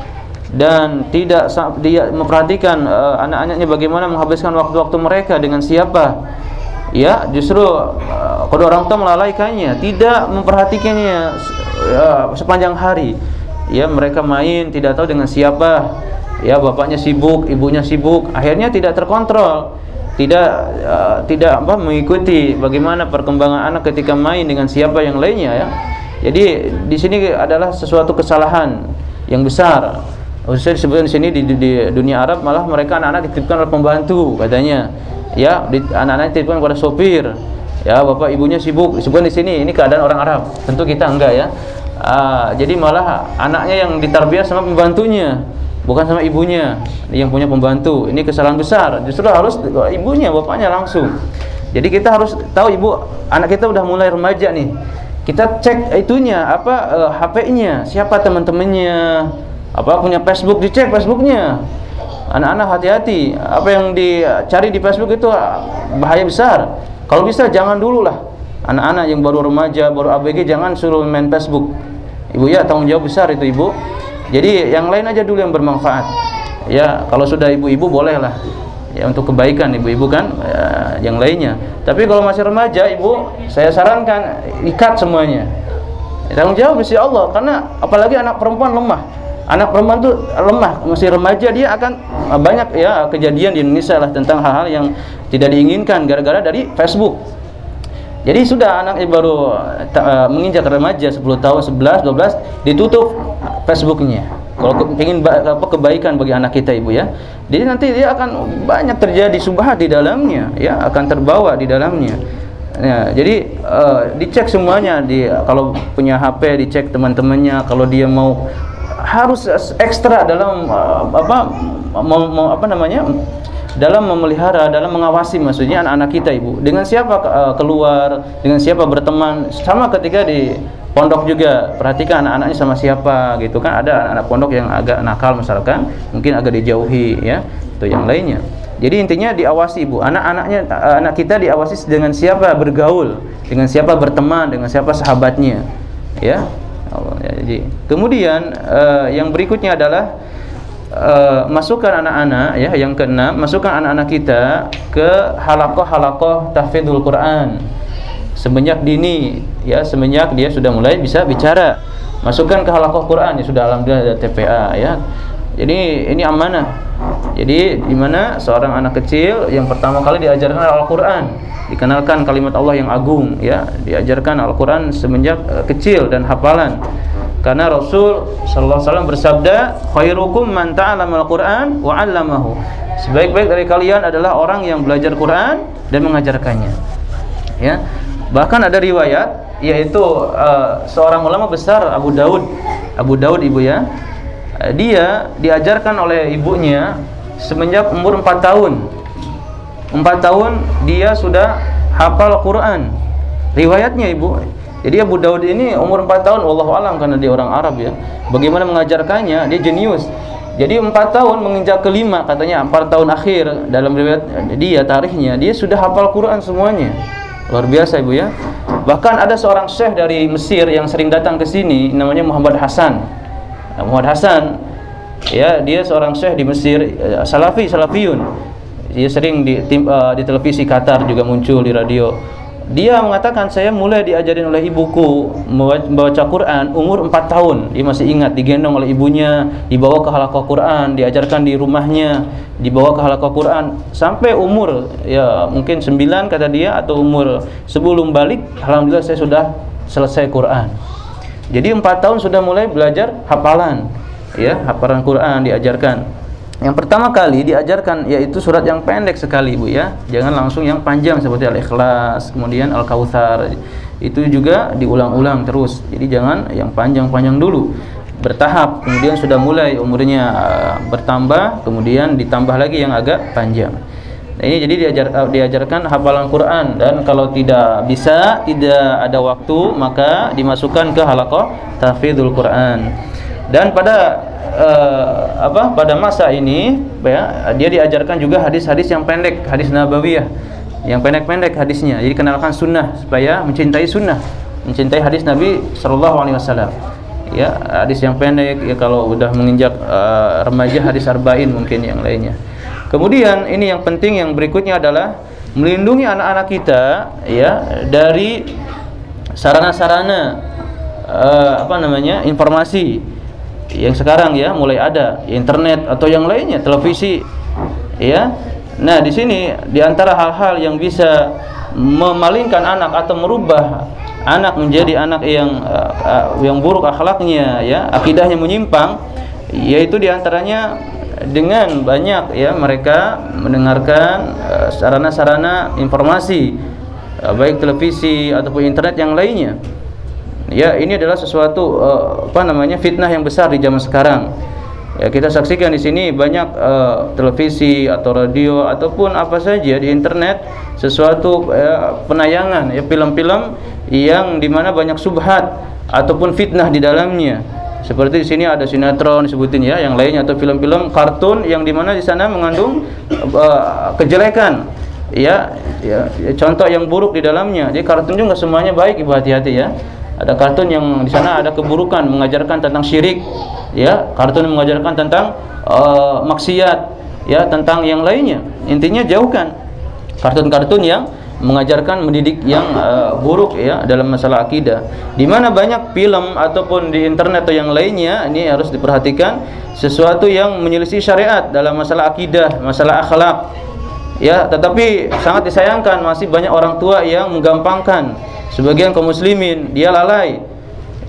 [SPEAKER 1] Dan tidak dia memperhatikan uh, anak-anaknya bagaimana menghabiskan waktu-waktu mereka dengan siapa. Ya justru uh, kedua orang tua melalaikannya tidak memperhatikannya uh, sepanjang hari. Ya mereka main tidak tahu dengan siapa ya bapaknya sibuk, ibunya sibuk, akhirnya tidak terkontrol, tidak uh, tidak apa mengikuti bagaimana perkembangan anak ketika main dengan siapa yang lainnya ya. Jadi di sini adalah sesuatu kesalahan yang besar. Khususnya disebutkan di sini di, di, dunia Arab malah mereka anak-anak dititipkan oleh pembantu katanya. Ya, anak-anak dititipkan kepada sopir. Ya, bapak ibunya sibuk. Disebutkan di sini ini keadaan orang Arab. Tentu kita enggak ya. Uh, jadi malah anaknya yang ditarbiah sama pembantunya bukan sama ibunya yang punya pembantu. Ini kesalahan besar. Justru harus ibunya, bapaknya langsung. Jadi kita harus tahu ibu anak kita udah mulai remaja nih. Kita cek itunya apa uh, eh, HP-nya, siapa teman-temannya, apa punya Facebook dicek Facebooknya. Anak-anak hati-hati, apa yang dicari di Facebook itu bahaya besar. Kalau bisa jangan dulu lah. Anak-anak yang baru remaja, baru ABG jangan suruh main Facebook. Ibu ya tanggung jawab besar itu ibu. Jadi yang lain aja dulu yang bermanfaat. Ya, kalau sudah ibu-ibu bolehlah. Ya untuk kebaikan ibu-ibu kan ya, yang lainnya. Tapi kalau masih remaja, ibu, saya sarankan ikat semuanya. Tanggung jawab mesti Allah karena apalagi anak perempuan lemah. Anak perempuan tuh lemah, masih remaja dia akan banyak ya kejadian di Indonesia lah tentang hal-hal yang tidak diinginkan gara-gara dari Facebook. Jadi sudah anak baru uh, menginjak remaja 10 tahun, 11, 12 ditutup Facebooknya. Kalau ingin apa kebaikan bagi anak kita ibu ya, jadi nanti dia akan banyak terjadi subhat di dalamnya, ya akan terbawa di dalamnya. Ya, jadi uh, dicek semuanya di kalau punya HP dicek teman-temannya, kalau dia mau harus ekstra dalam uh, apa mau, mau apa namanya dalam memelihara, dalam mengawasi maksudnya anak-anak kita ibu. Dengan siapa uh, keluar, dengan siapa berteman, sama ketika di pondok juga perhatikan anak-anaknya sama siapa gitu kan. Ada anak-anak pondok yang agak nakal misalkan mungkin agak dijauhi ya itu yang lainnya. Jadi intinya diawasi ibu anak-anaknya eh, anak kita diawasi dengan siapa bergaul dengan siapa berteman dengan siapa sahabatnya ya, ya jadi. Kemudian uh, yang berikutnya adalah uh, masukkan anak-anak ya yang keenam masukkan anak-anak kita ke halakoh-halakoh tahfidzul Quran semenjak dini ya semenjak dia sudah mulai bisa bicara. Masukkan ke halakoh Quran ya sudah alhamdulillah ada TPA ya. Jadi ini amanah. Jadi di mana seorang anak kecil yang pertama kali diajarkan Al-Qur'an dikenalkan kalimat Allah yang agung ya diajarkan Al-Qur'an semenjak uh, kecil dan hafalan. Karena Rasul sallallahu alaihi wasallam bersabda khairukum man ta'allama al-Qur'an wa 'allamahu. Sebaik-baik dari kalian adalah orang yang belajar Quran dan mengajarkannya. Ya Bahkan ada riwayat yaitu uh, seorang ulama besar Abu Daud, Abu Daud ibu ya, uh, dia diajarkan oleh ibunya semenjak umur 4 tahun. 4 tahun dia sudah hafal Quran. Riwayatnya ibu. Jadi Abu Daud ini umur 4 tahun, Allah alam karena dia orang Arab ya. Bagaimana mengajarkannya? Dia jenius. Jadi 4 tahun menginjak kelima katanya 4 tahun akhir dalam riwayat dia tarikhnya dia sudah hafal Quran semuanya. Luar biasa Ibu ya. Bahkan ada seorang syekh dari Mesir yang sering datang ke sini namanya Muhammad Hasan. Muhammad Hasan ya dia seorang syekh di Mesir uh, salafi salafiyun dia sering di, uh, di televisi Qatar juga muncul di radio dia mengatakan saya mulai diajarin oleh ibuku membaca Quran umur 4 tahun. Dia masih ingat digendong oleh ibunya dibawa ke halaqah Quran diajarkan di rumahnya dibawa ke halaqah Quran. Sampai umur ya mungkin 9 kata dia atau umur sebelum balik alhamdulillah saya sudah selesai Quran. Jadi 4 tahun sudah mulai belajar hafalan ya hafalan Quran diajarkan yang pertama kali diajarkan yaitu surat yang pendek sekali Bu ya. Jangan langsung yang panjang seperti Al-Ikhlas, kemudian Al-Kautsar. Itu juga diulang-ulang terus. Jadi jangan yang panjang-panjang dulu. Bertahap, kemudian sudah mulai umurnya uh, bertambah, kemudian ditambah lagi yang agak panjang. Nah, ini jadi diajar, uh, diajarkan hafalan Quran dan kalau tidak bisa, tidak ada waktu, maka dimasukkan ke halaqah tahfidzul Quran. Dan pada uh, apa pada masa ini ya dia diajarkan juga hadis-hadis yang pendek, hadis nabawiyah yang pendek-pendek hadisnya. Jadi kenalkan sunnah supaya mencintai sunnah, mencintai hadis Nabi Wasallam. Ya hadis yang pendek ya kalau udah menginjak uh, remaja hadis arba'in mungkin yang lainnya. Kemudian ini yang penting yang berikutnya adalah melindungi anak-anak kita ya dari sarana-sarana uh, apa namanya informasi yang sekarang ya mulai ada internet atau yang lainnya televisi ya. Nah di sini di antara hal-hal yang bisa memalingkan anak atau merubah anak menjadi anak yang uh, uh, yang buruk akhlaknya ya akidahnya menyimpang yaitu di antaranya dengan banyak ya mereka mendengarkan uh, sarana-sarana uh, informasi uh, baik televisi ataupun internet yang lainnya ya ini adalah sesuatu uh, apa namanya fitnah yang besar di zaman sekarang. Ya kita saksikan di sini banyak uh, televisi atau radio ataupun apa saja di internet sesuatu uh, penayangan ya film-film yang di mana banyak subhat ataupun fitnah di dalamnya. Seperti di sini ada sinetron disebutin ya yang lainnya atau film-film kartun yang di mana di sana mengandung uh, kejelekan. Ya, ya contoh yang buruk di dalamnya. Jadi kartun juga semuanya baik ibu hati-hati ya ada kartun yang di sana ada keburukan mengajarkan tentang syirik ya. Kartun mengajarkan tentang uh, maksiat ya tentang yang lainnya. Intinya jauhkan kartun-kartun yang mengajarkan mendidik yang uh, buruk ya dalam masalah akidah. Di mana banyak film ataupun di internet atau yang lainnya ini harus diperhatikan sesuatu yang menyelisih syariat dalam masalah akidah masalah akhlak ya tetapi sangat disayangkan masih banyak orang tua yang menggampangkan. Sebagian kaum muslimin dia lalai.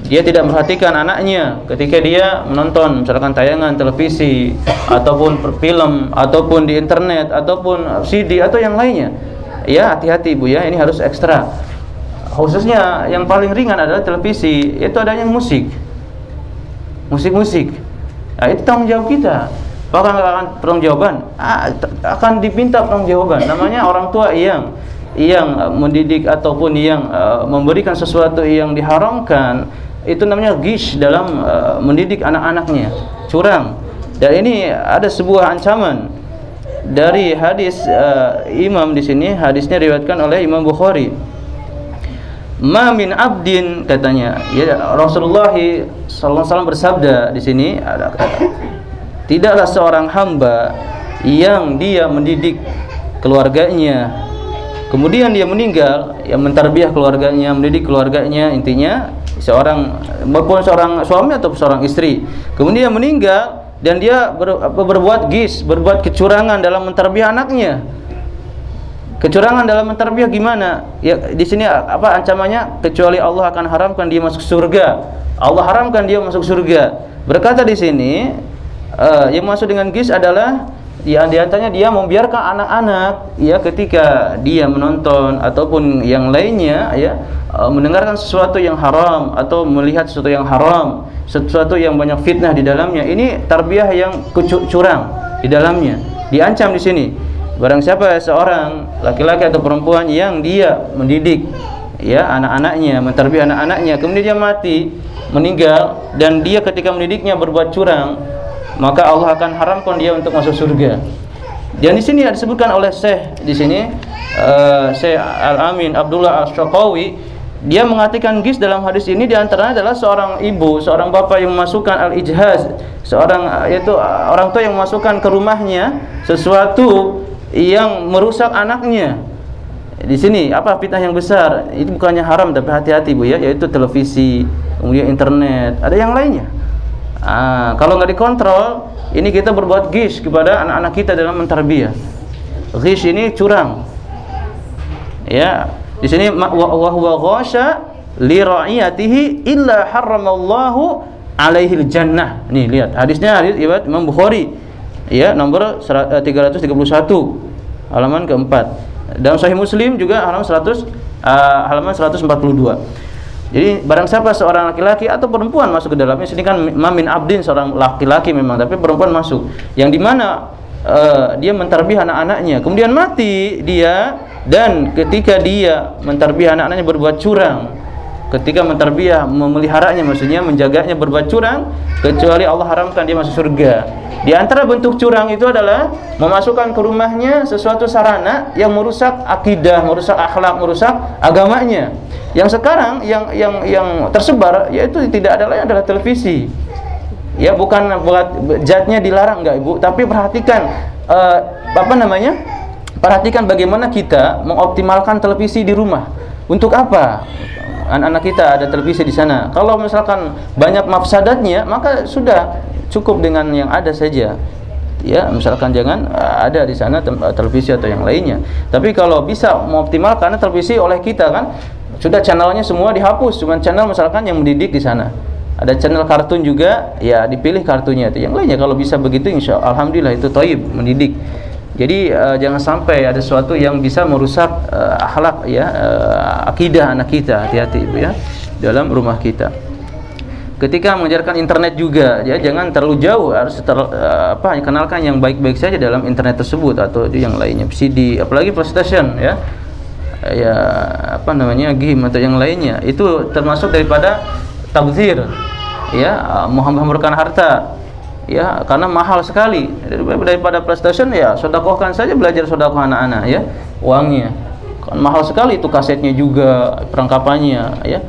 [SPEAKER 1] Dia tidak memperhatikan anaknya ketika dia menonton misalkan tayangan televisi ataupun film ataupun di internet ataupun CD atau yang lainnya. Ya hati-hati Bu ya. Ini harus ekstra. Khususnya yang paling ringan adalah televisi. Itu adanya musik. Musik-musik. Nah, itu tanggung jawab kita bahkan akan pertanggung jawaban? Akan dipinta pertanggung jawaban. Namanya orang tua yang yang uh, mendidik ataupun yang uh, memberikan sesuatu yang diharamkan itu namanya gish dalam uh, mendidik anak-anaknya. Curang. Dan ini ada sebuah ancaman dari hadis uh, imam di sini. Hadisnya diriwayatkan oleh Imam Bukhari. Ma min abdin katanya. Ya Rasulullah sallallahu alaihi wasallam bersabda di sini tidaklah seorang hamba yang dia mendidik keluarganya. Kemudian dia meninggal yang mentarbiah keluarganya mendidik keluarganya intinya seorang maupun seorang suami atau seorang istri. Kemudian dia meninggal dan dia ber, berbuat gis berbuat kecurangan dalam mentarbiah anaknya. Kecurangan dalam mentarbiah gimana? Ya di sini apa ancamannya? Kecuali Allah akan haramkan dia masuk surga. Allah haramkan dia masuk surga. Berkata di sini uh, yang masuk dengan gis adalah ya di antaranya dia membiarkan anak-anak ya ketika dia menonton ataupun yang lainnya ya e, mendengarkan sesuatu yang haram atau melihat sesuatu yang haram, sesuatu yang banyak fitnah di dalamnya. Ini tarbiyah yang curang di dalamnya. Diancam di sini. Barang siapa seorang laki-laki atau perempuan yang dia mendidik ya anak-anaknya, mentarbiyah anak-anaknya, kemudian dia mati, meninggal dan dia ketika mendidiknya berbuat curang, maka Allah akan haramkan dia untuk masuk surga. Dan di sini disebutkan oleh Syekh di sini uh, Syekh Al Amin Abdullah Al Syaqawi dia mengartikan gis dalam hadis ini di antaranya adalah seorang ibu, seorang bapak yang memasukkan al-ijhaz, seorang yaitu orang tua yang memasukkan ke rumahnya sesuatu yang merusak anaknya. Di sini apa fitnah yang besar? Itu bukannya haram tapi hati-hati Bu ya, yaitu televisi, kemudian internet, ada yang lainnya. Ah, kalau nggak dikontrol, ini kita berbuat gis kepada anak-anak kita dalam mentarbiyah. Gis ini curang. Ya, di sini wa ghasha li ra'iyatihi illa harramallahu alaihi jannah. Nih lihat hadisnya hadis riwayat Imam Bukhari. Ya, nomor 331 eh, halaman keempat. Dalam Sahih Muslim juga halaman 100 uh, eh, halaman 142. Jadi barang siapa seorang laki-laki atau perempuan masuk ke dalamnya sini kan mamin abdin seorang laki-laki memang tapi perempuan masuk. Yang di mana uh, dia mentarbih anak-anaknya. Kemudian mati dia dan ketika dia mentarbiyah anak-anaknya berbuat curang ketika mentarbiyah memeliharanya maksudnya menjaganya berbuat curang kecuali Allah haramkan dia masuk surga di antara bentuk curang itu adalah memasukkan ke rumahnya sesuatu sarana yang merusak akidah, merusak akhlak, merusak agamanya. Yang sekarang yang yang yang tersebar yaitu tidak ada lain adalah televisi. Ya bukan buat jatnya dilarang enggak Ibu, tapi perhatikan uh, apa namanya? Perhatikan bagaimana kita mengoptimalkan televisi di rumah. Untuk apa? Anak-anak kita ada televisi di sana. Kalau misalkan banyak mafsadatnya, maka sudah cukup dengan yang ada saja. Ya, misalkan jangan eh, ada di sana eh, televisi atau yang lainnya. Tapi kalau bisa mengoptimalkan televisi oleh kita kan sudah channelnya semua dihapus, cuma channel misalkan yang mendidik di sana. Ada channel kartun juga, ya dipilih kartunya itu. Yang lainnya kalau bisa begitu insya alhamdulillah itu toib mendidik. Jadi uh, jangan sampai ada sesuatu yang bisa merusak uh, akhlak ya uh, akidah anak kita. Hati-hati Ibu ya dalam rumah kita. Ketika mengajarkan internet juga ya jangan terlalu jauh. Harus ter, uh, apa kenalkan yang baik-baik saja dalam internet tersebut atau yang lainnya. CD apalagi PlayStation ya. Ya apa namanya game atau yang lainnya. Itu termasuk daripada tabzir ya menghamburkan harta ya karena mahal sekali. Daripada PlayStation ya sodakohkan saja belajar sodakoh anak-anak ya. Uangnya. Kan mahal sekali itu kasetnya juga perangkapannya ya.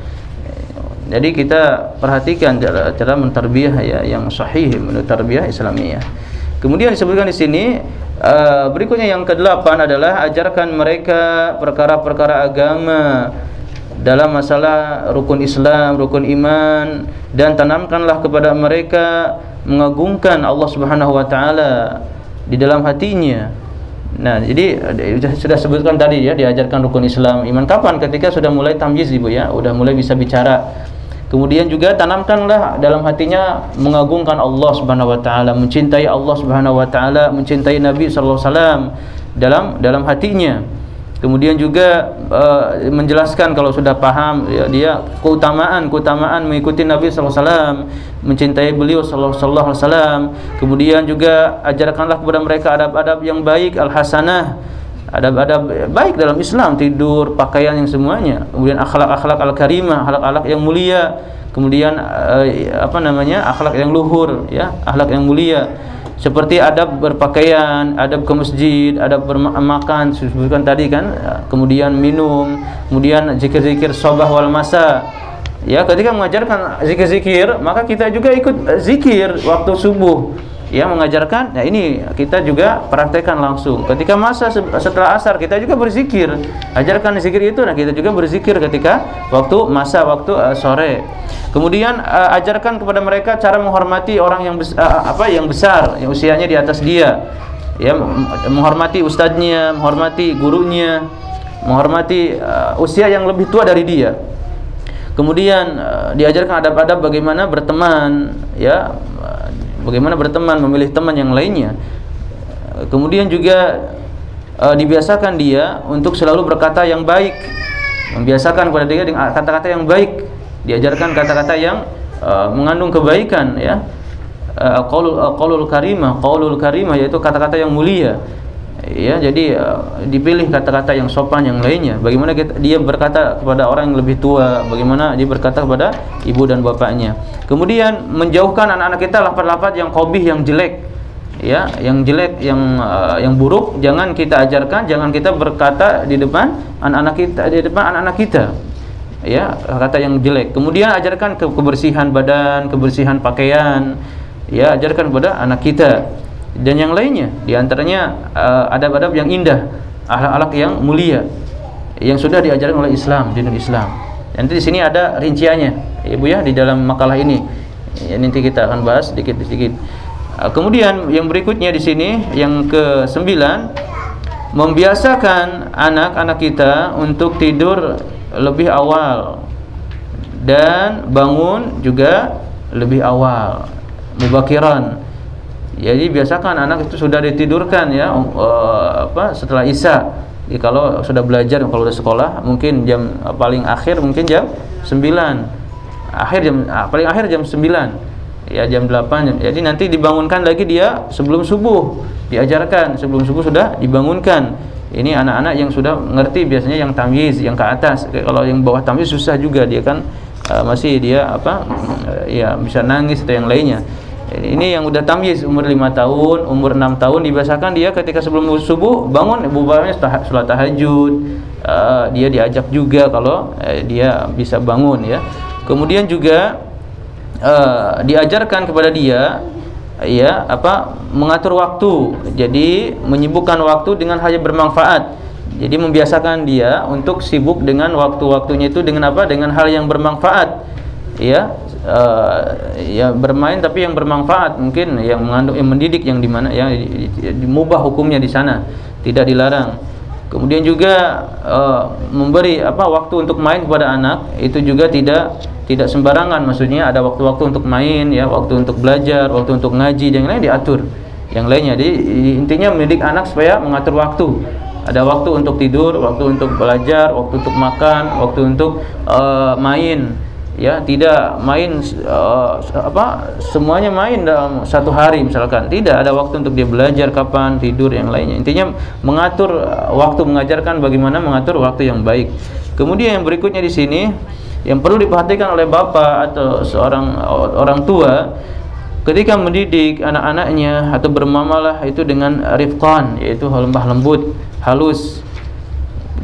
[SPEAKER 1] Jadi kita perhatikan cara, cara menterbiah ya yang sahih menurut tarbiyah Islamiyah. Kemudian disebutkan di sini uh, berikutnya yang kedelapan adalah ajarkan mereka perkara-perkara agama dalam masalah rukun Islam, rukun iman dan tanamkanlah kepada mereka mengagungkan Allah Subhanahu wa taala di dalam hatinya. Nah, jadi sudah sebutkan tadi ya diajarkan rukun Islam, iman kapan? Ketika sudah mulai tamyiz Ibu ya, sudah mulai bisa bicara. Kemudian juga tanamkanlah dalam hatinya mengagungkan Allah Subhanahu wa taala, mencintai Allah Subhanahu wa taala, mencintai Nabi sallallahu alaihi wasallam dalam dalam hatinya. Kemudian juga uh, menjelaskan kalau sudah paham ya, dia keutamaan keutamaan mengikuti Nabi wasallam, mencintai beliau sallallahu alaihi. Kemudian juga ajarkanlah kepada mereka adab-adab yang baik al-hasanah, adab-adab baik dalam Islam, tidur, pakaian yang semuanya. Kemudian akhlak-akhlak al-karimah, akhlak-akhlak yang mulia. Kemudian uh, apa namanya? akhlak yang luhur ya, akhlak yang mulia seperti adab berpakaian, adab ke masjid, adab bermakan, sebutkan tadi kan, kemudian minum, kemudian zikir-zikir sobah wal masa. Ya, ketika mengajarkan zikir-zikir, maka kita juga ikut zikir waktu subuh ya mengajarkan ya ini kita juga praktekkan langsung. Ketika masa setelah asar kita juga berzikir. Ajarkan zikir itu nah kita juga berzikir ketika waktu masa waktu uh, sore. Kemudian uh, ajarkan kepada mereka cara menghormati orang yang uh, apa yang besar yang usianya di atas dia. Ya menghormati ustadznya menghormati gurunya menghormati uh, usia yang lebih tua dari dia. Kemudian uh, diajarkan adab-adab bagaimana berteman ya bagaimana berteman, memilih teman yang lainnya. Kemudian juga e, dibiasakan dia untuk selalu berkata yang baik, membiasakan kepada dia dengan kata-kata yang baik, diajarkan kata-kata yang e, mengandung kebaikan, ya. Qaulul qaulul karimah, qaulul karimah yaitu kata-kata yang mulia ya jadi uh, dipilih kata-kata yang sopan yang lainnya. Bagaimana kita, dia berkata kepada orang yang lebih tua bagaimana dia berkata kepada ibu dan bapaknya. Kemudian menjauhkan anak-anak kita lapat-lapat yang kobih yang jelek. Ya yang jelek yang uh, yang buruk jangan kita ajarkan jangan kita berkata di depan anak-anak kita di depan anak-anak kita. Ya kata yang jelek. Kemudian ajarkan ke kebersihan badan, kebersihan pakaian, ya ajarkan kepada anak kita dan yang lainnya. Di antaranya uh, adab-adab yang indah, akhlak-akhlak yang mulia yang sudah diajarkan oleh Islam, dinul Islam. Nanti di sini ada rinciannya, Ibu ya di dalam makalah ini. Ya, nanti kita akan bahas sedikit-sedikit. Uh, kemudian yang berikutnya di sini yang ke sembilan membiasakan anak-anak kita untuk tidur lebih awal dan bangun juga lebih awal mubakiran jadi biasakan anak itu sudah ditidurkan ya uh, apa setelah isya. Jadi kalau sudah belajar kalau sudah sekolah mungkin jam paling akhir mungkin jam 9 akhir jam ah, paling akhir jam 9 ya jam 8 jadi nanti dibangunkan lagi dia sebelum subuh. Diajarkan sebelum subuh sudah dibangunkan. Ini anak-anak yang sudah mengerti biasanya yang tamyiz yang ke atas. Kalau yang bawah tamyiz susah juga dia kan uh, masih dia apa uh, ya bisa nangis atau yang lainnya ini yang udah tamyiz umur 5 tahun umur 6 tahun. Dibiasakan dia ketika sebelum subuh bangun ibu bapaknya sholat tahajud. Uh, dia diajak juga kalau uh, dia bisa bangun ya. Kemudian juga uh, diajarkan kepada dia ya apa mengatur waktu. Jadi menyibukkan waktu dengan hal yang bermanfaat. Jadi membiasakan dia untuk sibuk dengan waktu-waktunya itu dengan apa? Dengan hal yang bermanfaat ya uh, ya bermain tapi yang bermanfaat mungkin yang mengandung yang mendidik yang di mana yang dimubah hukumnya di sana tidak dilarang. Kemudian juga uh, memberi apa waktu untuk main kepada anak itu juga tidak tidak sembarangan. Maksudnya ada waktu-waktu untuk main ya waktu untuk belajar waktu untuk ngaji dan lain diatur. Yang lainnya jadi intinya mendidik anak supaya mengatur waktu. Ada waktu untuk tidur waktu untuk belajar waktu untuk makan waktu untuk uh, main ya tidak main uh, apa semuanya main dalam satu hari misalkan. Tidak ada waktu untuk dia belajar kapan tidur yang lainnya. Intinya mengatur waktu mengajarkan bagaimana mengatur waktu yang baik. Kemudian yang berikutnya di sini yang perlu diperhatikan oleh bapak atau seorang orang tua ketika mendidik anak-anaknya atau bermamalah itu dengan rifqan yaitu lembah lembut halus.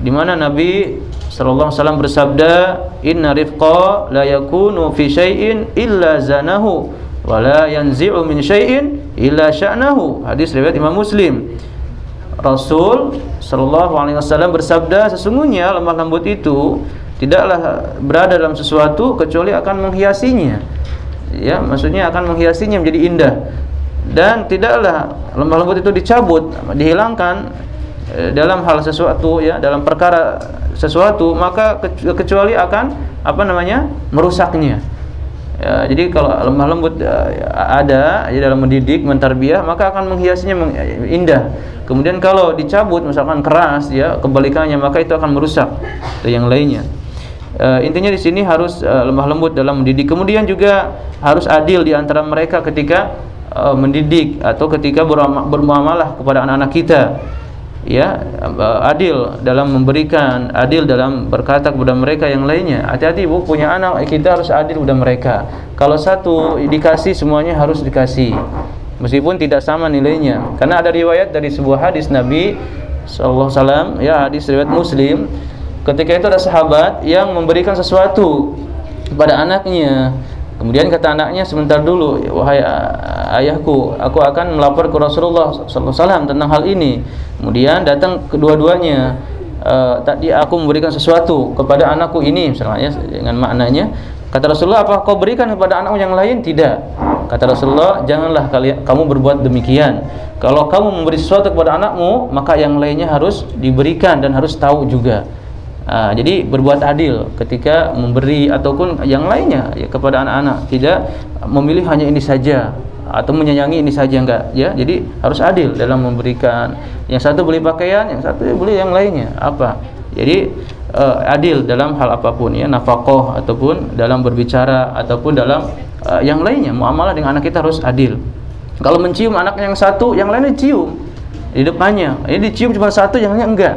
[SPEAKER 1] Di mana Nabi sallallahu alaihi wasallam bersabda inna rifqa la yakunu fi syai'in illa zanahu wa la yanzi'u min syai'in illa sya'nahu. Hadis riwayat Imam Muslim. Rasul sallallahu alaihi wasallam bersabda sesungguhnya lemah lembut itu tidaklah berada dalam sesuatu kecuali akan menghiasinya. Ya maksudnya akan menghiasinya menjadi indah. Dan tidaklah lemah lembut itu dicabut dihilangkan dalam hal sesuatu ya dalam perkara sesuatu maka kecuali akan apa namanya merusaknya ya, jadi kalau lemah lembut eh, ada ya, dalam mendidik mentarbiah maka akan menghiasinya indah kemudian kalau dicabut misalkan keras ya kebalikannya maka itu akan merusak atau yang lainnya uh, intinya di sini harus uh, lemah lembut dalam mendidik. Kemudian juga harus adil di antara mereka ketika uh, mendidik atau ketika bermuamalah kepada anak-anak kita. Ya, uh, adil dalam memberikan, adil dalam berkata kepada mereka yang lainnya. Hati-hati Bu, punya anak kita harus adil kepada mereka. Kalau satu dikasih semuanya harus dikasih. Meskipun tidak sama nilainya. Karena ada riwayat dari sebuah hadis Nabi wasallam, ya hadis riwayat Muslim Ketika itu ada sahabat yang memberikan sesuatu kepada anaknya. Kemudian kata anaknya sebentar dulu, wahai ayahku, aku akan melapor ke Rasulullah SAW tentang hal ini. Kemudian datang kedua-duanya. Uh, tadi aku memberikan sesuatu kepada anakku ini misalnya dengan maknanya kata Rasulullah apa kau berikan kepada anakmu yang lain tidak kata Rasulullah janganlah kalian kamu berbuat demikian kalau kamu memberi sesuatu kepada anakmu maka yang lainnya harus diberikan dan harus tahu juga Uh, jadi berbuat adil ketika memberi ataupun yang lainnya ya, kepada anak-anak. Tidak memilih hanya ini saja atau menyayangi ini saja enggak ya. Jadi harus adil dalam memberikan. Yang satu beli pakaian yang satu beli yang lainnya. Apa? Jadi uh, adil dalam hal apa pun ya nafkah ataupun dalam berbicara ataupun dalam uh, yang lainnya. Muamalah dengan anak kita harus adil. Kalau mencium anak yang satu yang lainnya cium di depannya. Ini dicium cuma satu yang lainnya enggak.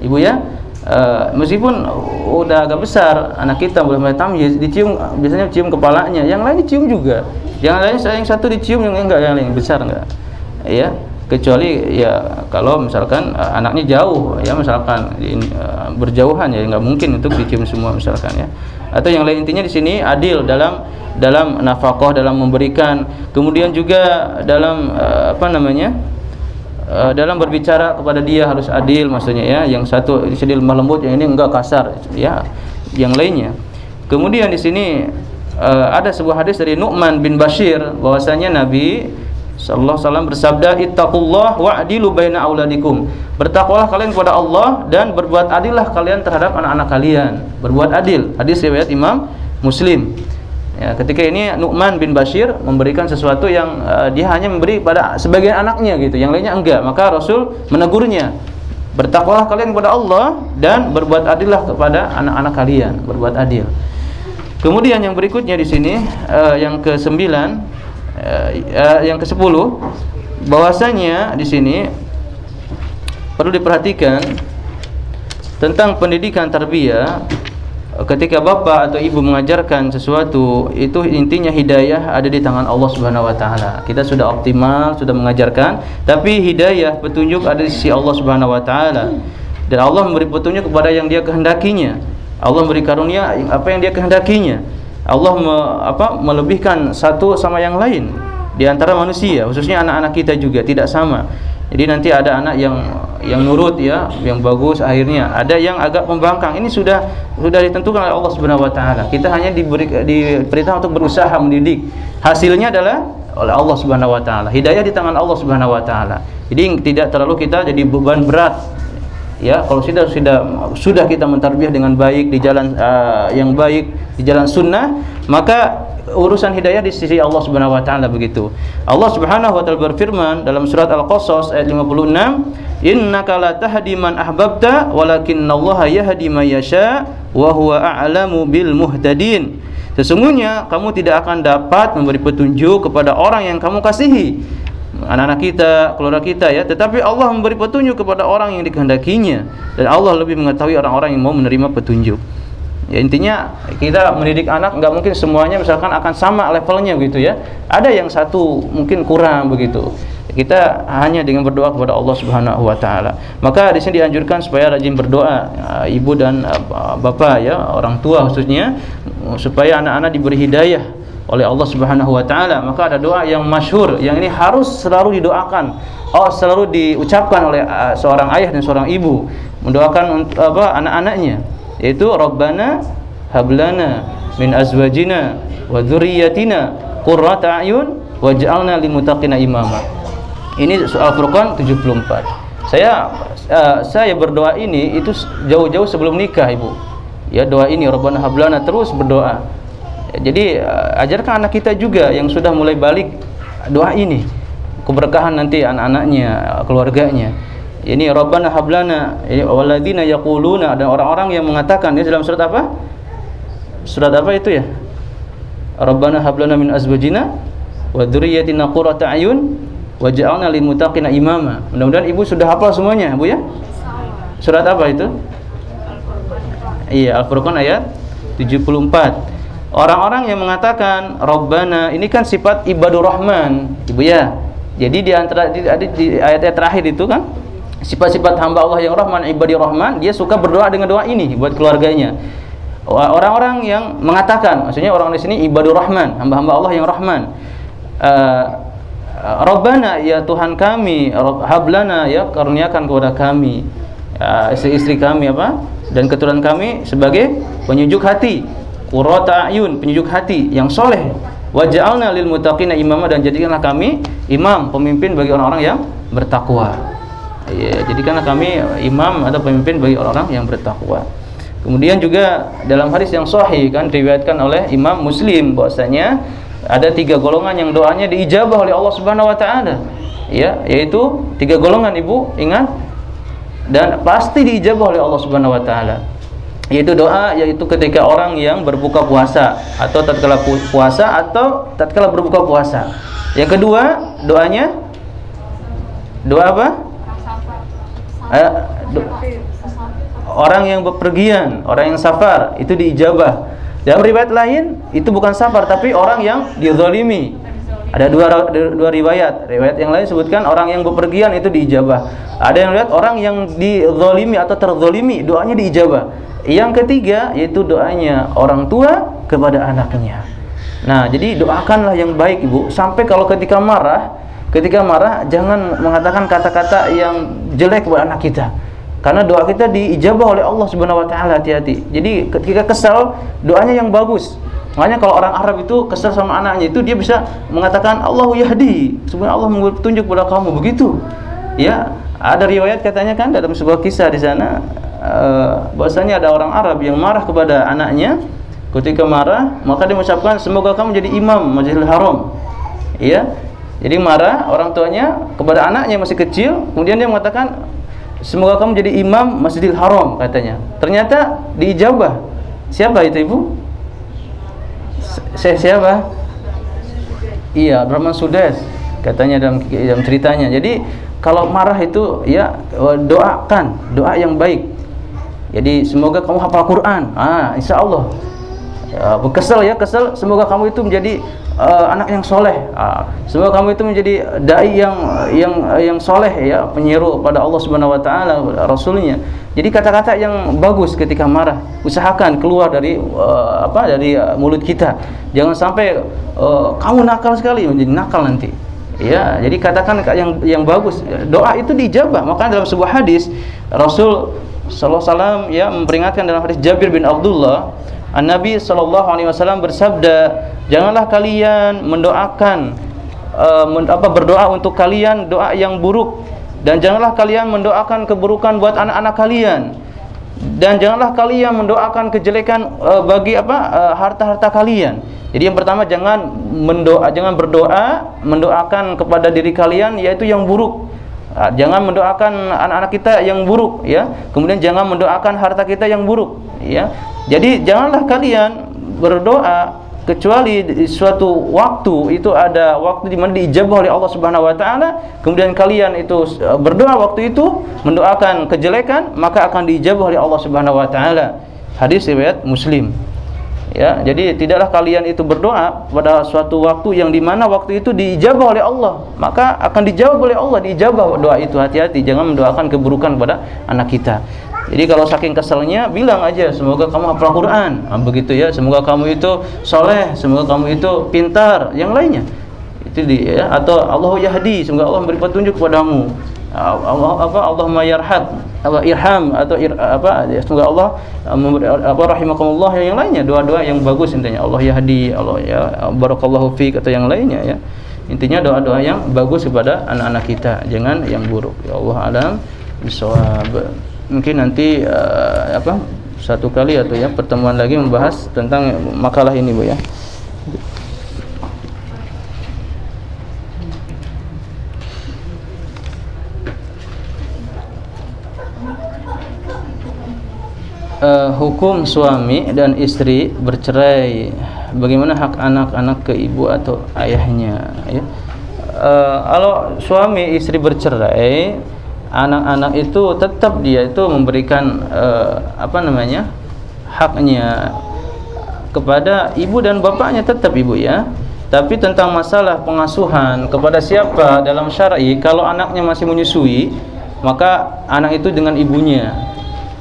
[SPEAKER 1] Ibu ya Uh, meskipun udah agak besar anak kita boleh mulai tamyiz dicium biasanya cium kepalanya. Yang lain dicium juga. Yang lain yang satu dicium yang enggak yang lain besar enggak. Ya kecuali ya kalau misalkan uh, anaknya jauh ya misalkan uh, berjauhan ya nggak mungkin untuk dicium semua misalkan ya. Atau yang lain intinya di sini adil dalam dalam nafkah dalam memberikan. Kemudian juga dalam uh, apa namanya uh, dalam berbicara kepada dia harus adil maksudnya ya yang satu di sini lemah lembut yang ini enggak kasar ya yang lainnya kemudian di sini uh, ada sebuah hadis dari Nu'man bin Bashir bahwasanya Nabi Sallallahu alaihi wasallam bersabda ittaqullah wa'dilu baina auladikum. Bertakwalah kalian kepada Allah dan berbuat adillah kalian terhadap anak-anak kalian. Berbuat adil. Hadis riwayat Imam Muslim. Ya, ketika ini Nu'man bin Bashir memberikan sesuatu yang uh, dia hanya memberi pada sebagian anaknya gitu, yang lainnya enggak. Maka Rasul menegurnya. Bertakwalah kalian kepada Allah dan berbuat adillah kepada anak-anak kalian, berbuat adil. Kemudian yang berikutnya di sini uh, yang kesembilan uh, uh, yang ke-10 bahwasanya di sini perlu diperhatikan tentang pendidikan tarbiyah ketika bapak atau ibu mengajarkan sesuatu itu intinya hidayah ada di tangan Allah Subhanahu wa taala. Kita sudah optimal, sudah mengajarkan, tapi hidayah petunjuk ada di sisi Allah Subhanahu wa taala. Dan Allah memberi petunjuk kepada yang Dia kehendakinya. Allah memberi karunia apa yang Dia kehendakinya. Allah me, apa, melebihkan satu sama yang lain di antara manusia, khususnya anak-anak kita juga tidak sama. Jadi nanti ada anak yang yang nurut ya, yang bagus akhirnya. Ada yang agak pembangkang. Ini sudah sudah ditentukan oleh Allah Subhanahu wa taala. Kita hanya diberi diperintah untuk berusaha mendidik. Hasilnya adalah oleh Allah Subhanahu wa taala. Hidayah di tangan Allah Subhanahu wa taala. Jadi tidak terlalu kita jadi beban berat ya kalau sudah sudah sudah kita mentarbiah dengan baik di jalan uh, yang baik di jalan sunnah maka urusan hidayah di sisi Allah Subhanahu wa taala begitu. Allah Subhanahu wa taala berfirman dalam surat Al-Qasas ayat 56, "Innaka la tahdi man ahbabta, walakinallaha yahdi man yasha, wa huwa a'lamu bil muhtadin." Sesungguhnya kamu tidak akan dapat memberi petunjuk kepada orang yang kamu kasihi anak-anak kita, keluarga kita ya, tetapi Allah memberi petunjuk kepada orang yang dikehendakinya dan Allah lebih mengetahui orang-orang yang mau menerima petunjuk. Ya intinya kita mendidik anak nggak mungkin semuanya misalkan akan sama levelnya begitu ya. Ada yang satu mungkin kurang begitu. Kita hanya dengan berdoa kepada Allah Subhanahu wa taala. Maka di sini dianjurkan supaya rajin berdoa eh, ibu dan eh, bapak ya, orang tua khususnya supaya anak-anak diberi hidayah oleh Allah Subhanahu wa taala. Maka ada doa yang masyhur yang ini harus selalu didoakan. Oh, selalu diucapkan oleh uh, seorang ayah dan seorang ibu mendoakan apa anak-anaknya yaitu Rabbana hablana min azwajina wa dzurriyyatina qurrata a'yun waj'alna lil imama. Ini soal Furqan 74. Saya uh, saya berdoa ini itu jauh-jauh sebelum nikah, Ibu. Ya doa ini Rabbana hablana terus berdoa jadi uh, ajarkan anak kita juga yang sudah mulai balik doa ini keberkahan nanti anak-anaknya, keluarganya. Ini Rabbana hablana ini walladzina yaquluna dan orang-orang yang mengatakan ini dalam surat apa? Surat apa itu ya? Rabbana hablana min azwajina wa dzurriyyatina qurrata ayun waj'alna lil muttaqina imama. Mudah-mudahan Ibu sudah hafal semuanya, Bu ya? Surat apa itu? Iya, Al-Furqan ayat 74. Orang-orang yang mengatakan Rabbana ini kan sifat ibadur rahman, Ibu ya. Jadi di antara di ayat-ayat terakhir itu kan sifat-sifat hamba Allah yang Rahman, ibadur rahman, dia suka berdoa dengan doa ini buat keluarganya. Orang-orang yang mengatakan, maksudnya orang di sini ibadur rahman, hamba-hamba Allah yang Rahman. Uh, Rabbana ya Tuhan kami, hablana ya karuniakan kepada kami uh, istri-istri kami apa dan keturunan kami sebagai penyujuk hati qurrata ayun, penyejuk hati yang soleh. Waj'alna lil muttaqina imama dan jadikanlah kami imam, pemimpin bagi orang-orang yang bertakwa. Ya, jadikanlah kami imam atau pemimpin bagi orang-orang yang bertakwa. Kemudian juga dalam hadis yang sahih kan diriwayatkan oleh Imam Muslim bahwasanya ada tiga golongan yang doanya diijabah oleh Allah Subhanahu wa taala. Ya, yaitu tiga golongan Ibu ingat dan pasti diijabah oleh Allah Subhanahu wa taala yaitu doa yaitu ketika orang yang berbuka puasa atau tatkala puasa atau tatkala berbuka puasa. Yang kedua, doanya doa apa? Eh, orang yang bepergian, orang yang safar itu diijabah. Dalam riwayat lain itu bukan safar tapi orang yang dizalimi. Ada dua dua riwayat. Riwayat yang lain sebutkan orang yang bepergian itu diijabah. Ada yang lihat orang yang dizolimi atau terzolimi doanya diijabah. Yang ketiga yaitu doanya orang tua kepada anaknya. Nah, jadi doakanlah yang baik Ibu sampai kalau ketika marah, ketika marah jangan mengatakan kata-kata yang jelek kepada anak kita. Karena doa kita diijabah oleh Allah Subhanahu wa taala hati-hati. Jadi ketika kesal, doanya yang bagus. Makanya kalau orang Arab itu kesal sama anaknya itu dia bisa mengatakan Allahu yahdi. Sebenarnya Allah memberi petunjuk kepada kamu begitu. Ya, ada riwayat katanya kan dalam sebuah kisah di sana uh, bahwasanya ada orang Arab yang marah kepada anaknya. Ketika marah, maka dia mengucapkan semoga kamu jadi imam Masjidil Haram. Ya. Jadi marah orang tuanya kepada anaknya masih kecil, kemudian dia mengatakan semoga kamu jadi imam Masjidil Haram katanya. Ternyata diijabah. Siapa itu Ibu? saya siapa? Iya, Abdurrahman Sudes katanya dalam dalam ceritanya. Jadi kalau marah itu ya doakan, doa yang baik. Jadi semoga kamu hafal Quran. Ah, insya Ya, kesel ya, kesel. Semoga kamu itu menjadi uh, anak yang soleh. Uh, semoga kamu itu menjadi dai yang yang yang soleh ya, penyeru pada Allah Subhanahu Wa Taala, Rasulnya. Jadi kata-kata yang bagus ketika marah, usahakan keluar dari uh, apa dari uh, mulut kita. Jangan sampai uh, kamu nakal sekali menjadi nakal nanti. Ya, jadi katakan yang yang bagus. Doa itu dijabah. Maka dalam sebuah hadis Rasul sallallahu alaihi wasallam ya memperingatkan dalam hadis Jabir bin Abdullah An-Nabi sallallahu alaihi wasallam bersabda, "Janganlah kalian mendoakan uh, apa berdoa untuk kalian doa yang buruk dan janganlah kalian mendoakan keburukan buat anak-anak kalian." Dan janganlah kalian mendoakan kejelekan uh, bagi apa uh, harta-harta kalian. Jadi yang pertama jangan mendoa jangan berdoa mendoakan kepada diri kalian yaitu yang buruk. Uh, jangan mendoakan anak-anak kita yang buruk ya. Kemudian jangan mendoakan harta kita yang buruk ya. Jadi janganlah kalian berdoa kecuali di suatu waktu itu ada waktu di mana diijabah oleh Allah Subhanahu wa taala kemudian kalian itu uh, berdoa waktu itu mendoakan kejelekan maka akan diijabah oleh Allah Subhanahu wa taala hadis riwayat Muslim ya jadi tidaklah kalian itu berdoa pada suatu waktu yang di mana waktu itu diijabah oleh Allah maka akan dijawab oleh Allah diijabah doa itu hati-hati jangan mendoakan keburukan pada anak kita jadi kalau saking keselnya bilang aja semoga kamu hafal Quran. Nah, begitu ya. Semoga kamu itu soleh, semoga kamu itu pintar, yang lainnya. Itu dia ya. atau Allah yahdi, semoga Allah memberi petunjuk kepadamu. Allah apa Allahumma yarhad apa irham atau ir, apa ya, semoga Allah memberi apa rahimakumullah yang lainnya. Doa-doa yang bagus intinya. Allah yahdi Allah ya barakallahu fiik atau yang lainnya ya. Intinya doa-doa yang bagus kepada anak-anak kita jangan yang buruk. Ya Allah alam bisawab. Mungkin nanti uh, apa satu kali atau ya pertemuan lagi membahas tentang makalah ini Bu ya. Uh, hukum suami dan istri bercerai bagaimana hak anak-anak ke ibu atau ayahnya ya? Uh, kalau suami istri bercerai anak-anak itu tetap dia itu memberikan uh, apa namanya haknya kepada ibu dan bapaknya tetap ibu ya. Tapi tentang masalah pengasuhan kepada siapa dalam syar'i kalau anaknya masih menyusui maka anak itu dengan ibunya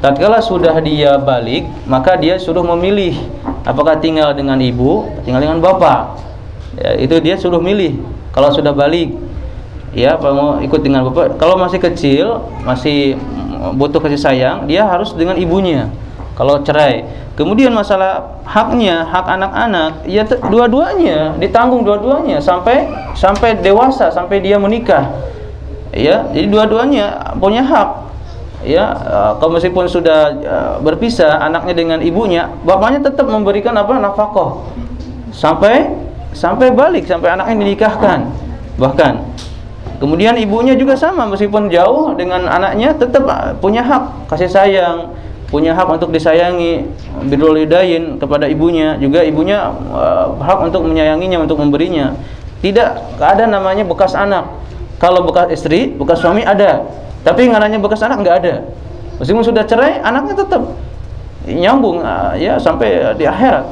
[SPEAKER 1] tatkala sudah dia balik maka dia suruh memilih apakah tinggal dengan ibu tinggal dengan bapak ya, itu dia suruh milih. Kalau sudah balik ya mau ikut dengan bapak kalau masih kecil masih butuh kasih sayang dia harus dengan ibunya. Kalau cerai. Kemudian masalah haknya hak anak-anak ya dua-duanya ditanggung dua-duanya sampai sampai dewasa sampai dia menikah. Ya jadi dua-duanya punya hak ya eh, kalau meskipun sudah eh, berpisah anaknya dengan ibunya bapaknya tetap memberikan apa nafkah sampai sampai balik sampai anaknya dinikahkan bahkan Kemudian ibunya juga sama meskipun jauh dengan anaknya tetap punya hak kasih sayang, punya hak untuk disayangi, birrul hidayin kepada ibunya, juga ibunya uh, hak untuk menyayanginya, untuk memberinya. Tidak ada namanya bekas anak. Kalau bekas istri, bekas suami ada. Tapi ngaranya bekas anak nggak ada. Meskipun sudah cerai, anaknya tetap nyambung uh, ya sampai di akhirat.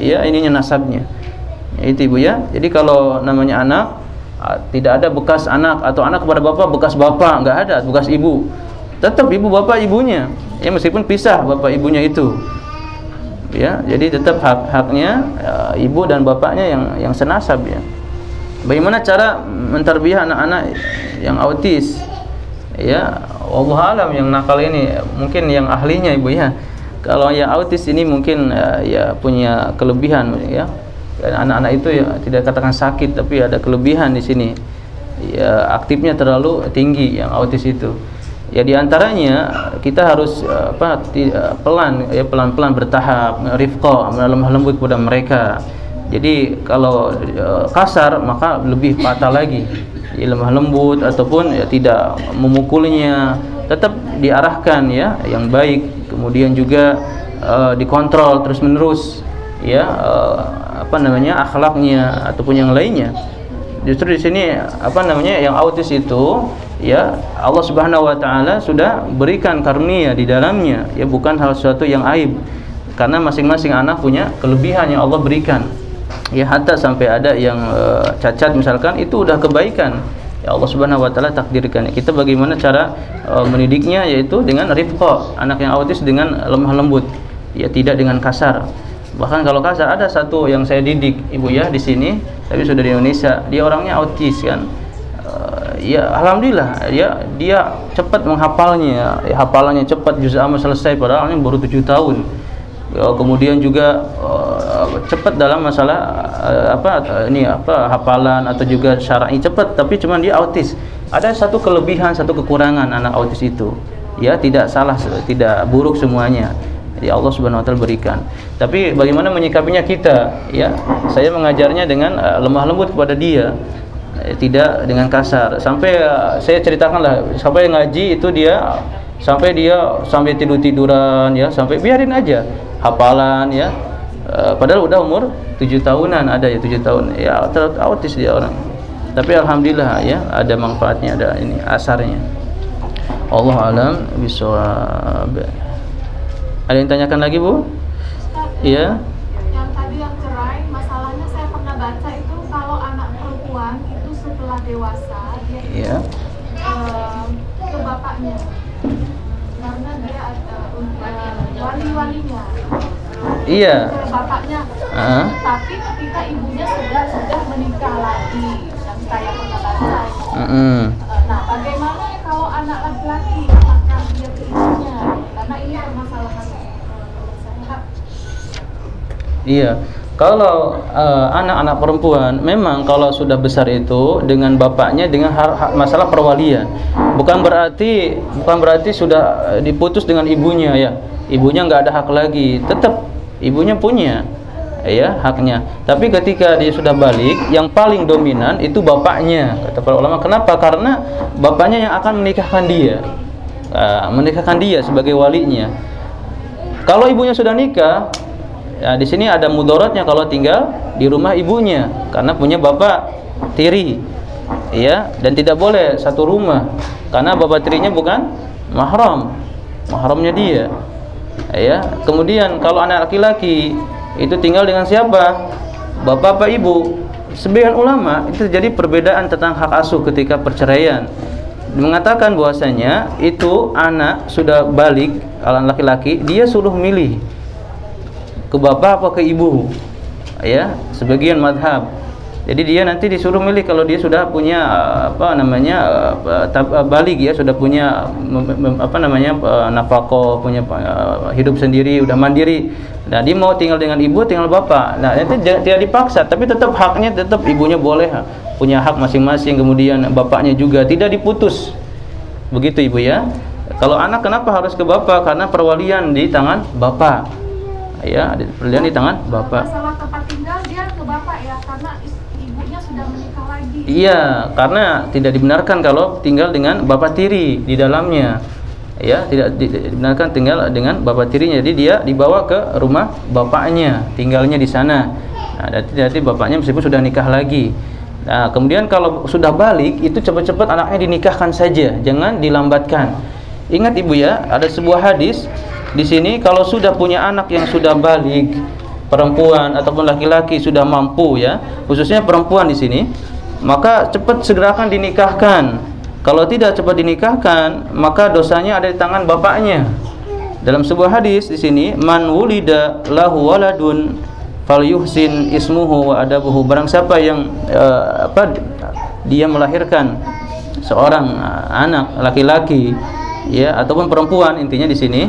[SPEAKER 1] Ya, ininya nasabnya. Itu Ibu ya. Jadi kalau namanya anak ah, tidak ada bekas anak atau anak kepada bapak bekas bapak, enggak ada bekas ibu. Tetap ibu bapak ibunya. Ya meskipun pisah bapak ibunya itu. Ya, jadi tetap hak-haknya uh, ibu dan bapaknya yang yang senasab ya. Bagaimana cara menterbiah anak-anak yang autis? Ya, Allah alam yang nakal ini mungkin yang ahlinya Ibu ya. Kalau yang autis ini mungkin uh, ya punya kelebihan ya. Anak-anak itu ya tidak katakan sakit tapi ada kelebihan di sini. Ya aktifnya terlalu tinggi yang autis itu. Ya di antaranya kita harus apa pelan ya pelan-pelan bertahap rifqa lemah lembut kepada mereka. Jadi kalau kasar maka lebih patah lagi ya, lemah lembut ataupun ya tidak memukulnya. Tetap diarahkan ya yang baik. Kemudian juga uh, dikontrol terus menerus ya uh, apa namanya akhlaknya ataupun yang lainnya. Justru di sini apa namanya yang autis itu ya Allah Subhanahu wa taala sudah berikan karunia di dalamnya. Ya bukan hal sesuatu yang aib. Karena masing-masing anak punya kelebihan yang Allah berikan ya hatta sampai ada yang uh, cacat misalkan itu udah kebaikan. Ya Allah Subhanahu wa taala takdirkan. Kita bagaimana cara uh, mendidiknya yaitu dengan rifqa anak yang autis dengan lemah lembut. Ya tidak dengan kasar. Bahkan kalau kasar ada satu yang saya didik ibu ya di sini tapi sudah di Indonesia. Dia orangnya autis kan? Uh, ya alhamdulillah ya dia cepat menghafalnya. Ya, hafalannya cepat juz selesai padahal ini baru tujuh tahun kemudian juga uh, cepat dalam masalah uh, apa ini apa hafalan atau juga syar'i cepat tapi cuma dia autis ada satu kelebihan satu kekurangan anak autis itu ya tidak salah tidak buruk semuanya ya Allah Subhanahu wa taala berikan. Tapi bagaimana menyikapinya kita? Ya, saya mengajarnya dengan uh, lemah lembut kepada dia, tidak dengan kasar. Sampai saya ceritakanlah sampai ngaji itu dia sampai dia sampai tidur-tiduran ya, sampai biarin aja hafalan ya. Uh, padahal udah umur 7 tahunan ada ya 7 tahun. Ya, autis dia orang. Tapi alhamdulillah ya ada manfaatnya ada ini asarnya. Allah alam bisawab. Ada yang tanyakan lagi Bu?
[SPEAKER 2] Iya. Yang tadi yang cerai, masalahnya saya pernah baca itu kalau anak perempuan itu setelah dewasa dia uh, ke bapaknya karena dia ada uh, wali-walinya.
[SPEAKER 1] Iya.
[SPEAKER 2] Bapaknya. Uh -huh. Tapi ketika ibunya sudah sudah menikah lagi, yang saya pernah baca. Uh -huh. Nah, bagaimana kalau anak laki-laki apakah dia ke ibunya? Karena ini permasalahan
[SPEAKER 1] Iya. Kalau eh, anak-anak uh, perempuan memang kalau sudah besar itu dengan bapaknya dengan masalah perwalian. Bukan berarti bukan berarti sudah diputus dengan ibunya ya. Ibunya nggak ada hak lagi. Tetap ibunya punya ya haknya. Tapi ketika dia sudah balik, yang paling dominan itu bapaknya. Kata para ulama, kenapa? Karena bapaknya yang akan menikahkan dia. Uh, menikahkan dia sebagai walinya. Kalau ibunya sudah nikah, Ya, di sini ada mudorotnya kalau tinggal di rumah ibunya karena punya bapak tiri. Ya, dan tidak boleh satu rumah karena bapak tirinya bukan mahram. Mahramnya dia. Ya, kemudian kalau anak laki-laki itu tinggal dengan siapa? Bapak apa ibu? Sebagian ulama itu terjadi perbedaan tentang hak asuh ketika perceraian mengatakan bahwasanya itu anak sudah balik anak laki-laki dia suruh milih ke bapak apa ke ibu ya sebagian madhab jadi dia nanti disuruh milih kalau dia sudah punya apa namanya balik ya sudah punya apa namanya nafkah punya hidup sendiri udah mandiri. Nah dia mau tinggal dengan ibu tinggal bapak. Nah nanti tidak dipaksa tapi tetap haknya tetap ibunya boleh punya hak masing-masing. Kemudian bapaknya juga tidak diputus. Begitu ibu ya. Kalau anak kenapa harus ke bapak? Karena perwalian di tangan bapak. Ya ada perlian di tangan bapak.
[SPEAKER 2] Masalah tempat tinggal dia ke bapak ya karena ibunya sudah menikah lagi.
[SPEAKER 1] Iya, karena tidak dibenarkan kalau tinggal dengan bapak tiri di dalamnya. Ya, tidak dibenarkan tinggal dengan bapak tirinya. Jadi dia dibawa ke rumah bapaknya, tinggalnya di sana. Nah, nanti bapaknya meskipun sudah nikah lagi. Nah, kemudian kalau sudah balik itu cepat-cepat anaknya dinikahkan saja, jangan dilambatkan. Ingat Ibu ya, ada sebuah hadis di sini kalau sudah punya anak yang sudah balik perempuan ataupun laki-laki sudah mampu ya, khususnya perempuan di sini, maka cepat segerakan dinikahkan. Kalau tidak cepat dinikahkan, maka dosanya ada di tangan bapaknya. Dalam sebuah hadis di sini, man wulida lahu waladun falyuhsin ismuhu wa adabuhu. Barang siapa yang uh, apa dia melahirkan seorang uh, anak laki-laki ya ataupun perempuan intinya di sini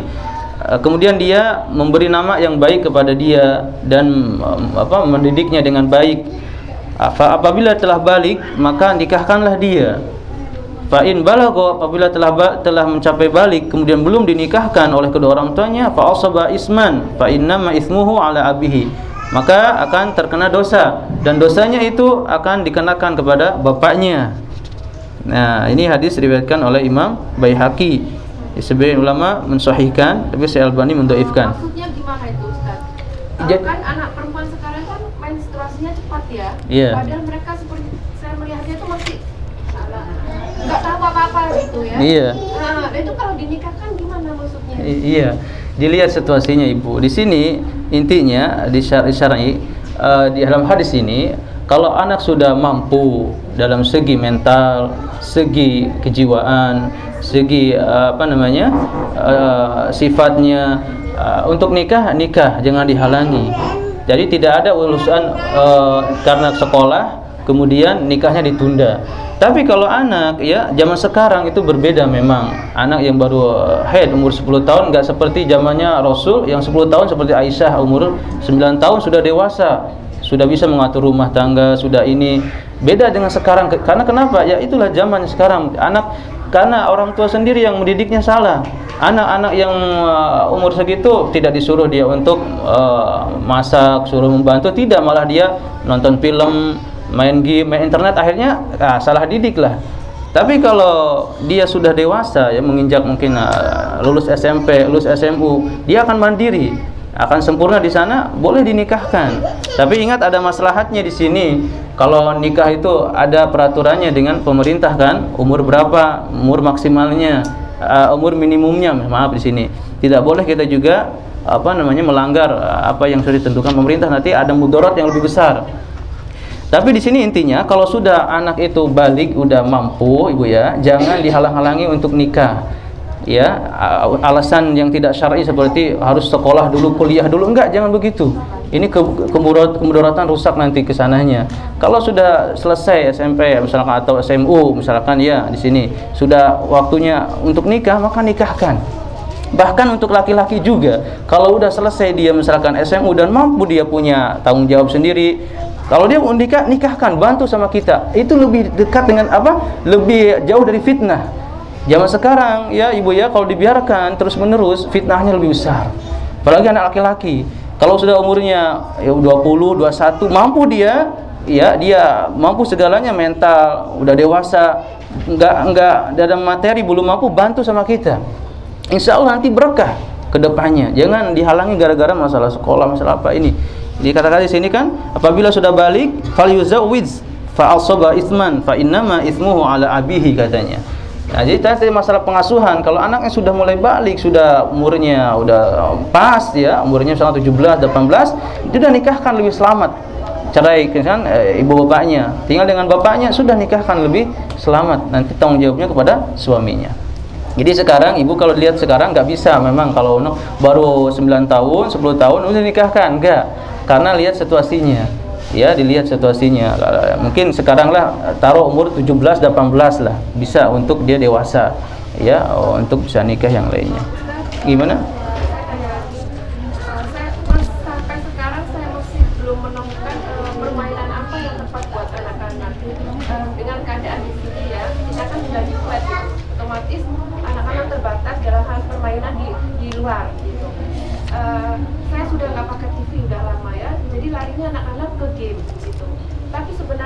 [SPEAKER 1] kemudian dia memberi nama yang baik kepada dia dan um, apa mendidiknya dengan baik. Apabila telah balik maka nikahkanlah dia. Fa in balagha apabila telah telah mencapai balik kemudian belum dinikahkan oleh kedua orang tuanya fa asaba isman fa innama ismuhu ala abihi. Maka akan terkena dosa dan dosanya itu akan dikenakan kepada bapaknya. Nah ini hadis diriwayatkan oleh Imam Baihaqi sebagian ulama mensahihkan tapi Syekh Albani mendoifkan
[SPEAKER 2] maksudnya gimana itu Ustaz? Kan anak perempuan sekarang kan menstruasinya cepat ya
[SPEAKER 1] yeah.
[SPEAKER 2] padahal mereka seperti saya melihatnya itu masih nggak tahu apa-apa gitu ya.
[SPEAKER 1] Iya.
[SPEAKER 2] Nah itu kalau dinikahkan gimana maksudnya? I
[SPEAKER 1] iya. Dilihat situasinya ibu. Di sini intinya di syar'i uh, di dalam hadis ini kalau anak sudah mampu dalam segi mental, segi kejiwaan, segi uh, apa namanya uh, sifatnya uh, untuk nikah nikah jangan dihalangi. Jadi tidak ada urusan karena sekolah kemudian nikahnya ditunda. Tapi kalau anak ya zaman sekarang itu berbeda memang. Anak yang baru head umur 10 tahun nggak seperti zamannya Rasul yang 10 tahun seperti Aisyah umur 9 tahun sudah dewasa, sudah bisa mengatur rumah tangga, sudah ini. Beda dengan sekarang karena kenapa? Ya itulah zaman sekarang. Anak karena orang tua sendiri yang mendidiknya salah. Anak-anak yang uh, umur segitu tidak disuruh dia untuk uh, masak, suruh membantu, tidak malah dia nonton film main game, main internet akhirnya ah, salah didik lah. Tapi kalau dia sudah dewasa ya menginjak mungkin uh, lulus SMP, lulus SMU, dia akan mandiri, akan sempurna di sana, boleh dinikahkan. Tapi ingat ada maslahatnya di sini. Kalau nikah itu ada peraturannya dengan pemerintah kan, umur berapa, umur maksimalnya, uh, umur minimumnya, maaf di sini. Tidak boleh kita juga apa namanya melanggar uh, apa yang sudah ditentukan pemerintah nanti ada mudarat yang lebih besar. Tapi di sini intinya kalau sudah anak itu balik udah mampu ibu ya, jangan dihalang-halangi untuk nikah. Ya, alasan yang tidak syar'i seperti harus sekolah dulu, kuliah dulu enggak, jangan begitu. Ini ke kemudaratan rusak nanti ke sananya. Kalau sudah selesai SMP misalkan atau SMU misalkan ya di sini sudah waktunya untuk nikah maka nikahkan. Bahkan untuk laki-laki juga, kalau udah selesai dia misalkan SMU dan mampu dia punya tanggung jawab sendiri, kalau dia nikah, nikahkan, bantu sama kita. Itu lebih dekat dengan apa? Lebih jauh dari fitnah. Zaman sekarang ya ibu ya kalau dibiarkan terus menerus fitnahnya lebih besar. Apalagi anak laki-laki. Kalau sudah umurnya ya 20, 21 mampu dia ya dia mampu segalanya mental, udah dewasa, enggak enggak dalam materi belum mampu bantu sama kita. Insya Allah nanti berkah ke depannya. Jangan dihalangi gara-gara masalah sekolah, masalah apa ini. Dikatakan di sini kan apabila sudah balik fal yuzawwiz fa asaba itsman fa innama itsmuhu ala abihi katanya. Nah, jadi tadi masalah pengasuhan, kalau anaknya sudah mulai balik, sudah umurnya udah pas ya, umurnya misalnya 17, 18, dia sudah nikahkan lebih selamat. Cerai kan e, ibu bapaknya, tinggal dengan bapaknya sudah nikahkan lebih selamat. Nanti tanggung jawabnya kepada suaminya. Jadi sekarang ibu kalau lihat sekarang nggak bisa memang kalau baru 9 tahun, 10 tahun udah nikahkan, enggak karena lihat situasinya ya dilihat situasinya. Mungkin sekarang lah taruh umur 17 18 lah. Bisa untuk dia dewasa. Ya untuk bisa nikah yang lainnya. Gimana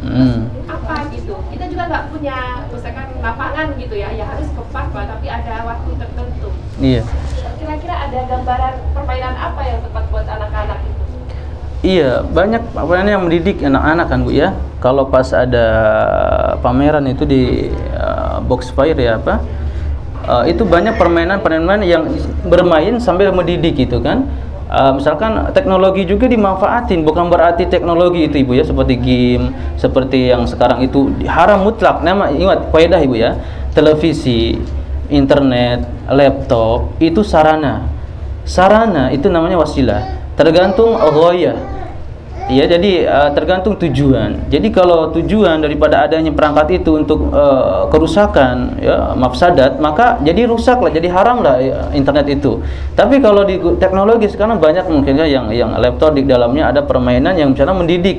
[SPEAKER 1] Hmm.
[SPEAKER 3] apa gitu kita juga nggak punya misalkan lapangan gitu ya ya harus ke park tapi ada waktu tertentu
[SPEAKER 1] Iya.
[SPEAKER 3] kira-kira ada gambaran permainan apa yang tepat buat anak-anak itu
[SPEAKER 1] Iya, banyak permainan yang mendidik anak-anak kan Bu ya. Kalau pas ada pameran itu di uh, Box Fire ya apa? uh, itu banyak permainan-permainan yang bermain sambil mendidik gitu kan. Uh, misalkan teknologi juga dimanfaatin bukan berarti teknologi itu ibu ya seperti game seperti yang sekarang itu haram mutlak. Nama ingat kaidah ibu ya. Televisi internet laptop itu sarana. Sarana itu namanya wasilah. Tergantung ghayah Ya, jadi uh, tergantung tujuan. Jadi kalau tujuan daripada adanya perangkat itu untuk uh, kerusakan, ya, mafsadat, maka jadi rusak lah, jadi haram lah ya, internet itu. Tapi kalau di teknologi sekarang banyak mungkin ya yang yang laptop di dalamnya ada permainan yang misalnya mendidik.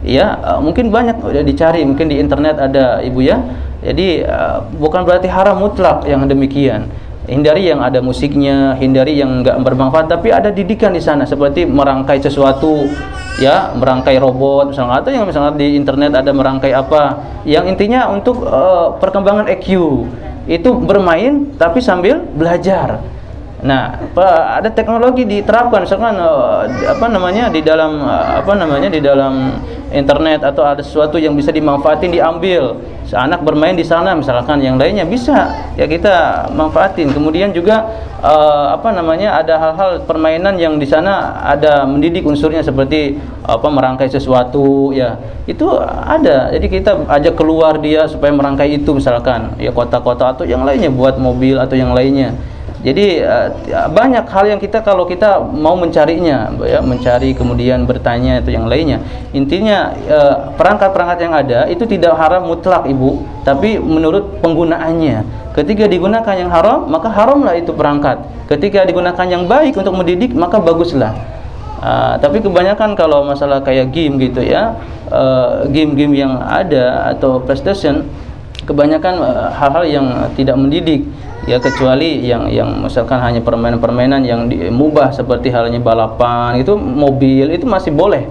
[SPEAKER 1] Ya, uh, mungkin banyak ya, dicari, mungkin di internet ada ibu ya. Jadi uh, bukan berarti haram mutlak yang demikian hindari yang ada musiknya, hindari yang enggak bermanfaat, tapi ada didikan di sana seperti merangkai sesuatu, ya, merangkai robot misalnya atau yang misalnya di internet ada merangkai apa, yang intinya untuk uh, perkembangan EQ itu bermain tapi sambil belajar. Nah, ada teknologi diterapkan misalkan uh, apa namanya di dalam uh, apa namanya di dalam internet atau ada sesuatu yang bisa dimanfaatin diambil. Seanak bermain di sana misalkan yang lainnya bisa ya kita manfaatin. Kemudian juga uh, apa namanya ada hal-hal permainan yang di sana ada mendidik unsurnya seperti apa merangkai sesuatu ya. Itu ada. Jadi kita ajak keluar dia supaya merangkai itu misalkan ya kota-kota atau yang lainnya buat mobil atau yang lainnya. Jadi uh, banyak hal yang kita kalau kita mau mencarinya, ya, mencari kemudian bertanya itu yang lainnya. Intinya uh, perangkat-perangkat yang ada itu tidak haram mutlak ibu, tapi menurut penggunaannya. Ketika digunakan yang haram, maka haramlah itu perangkat. Ketika digunakan yang baik untuk mendidik, maka baguslah. Uh, tapi kebanyakan kalau masalah kayak game gitu ya, game-game uh, yang ada atau PlayStation, kebanyakan hal-hal uh, yang tidak mendidik ya kecuali yang yang misalkan hanya permainan-permainan yang mubah seperti halnya balapan itu mobil itu masih boleh.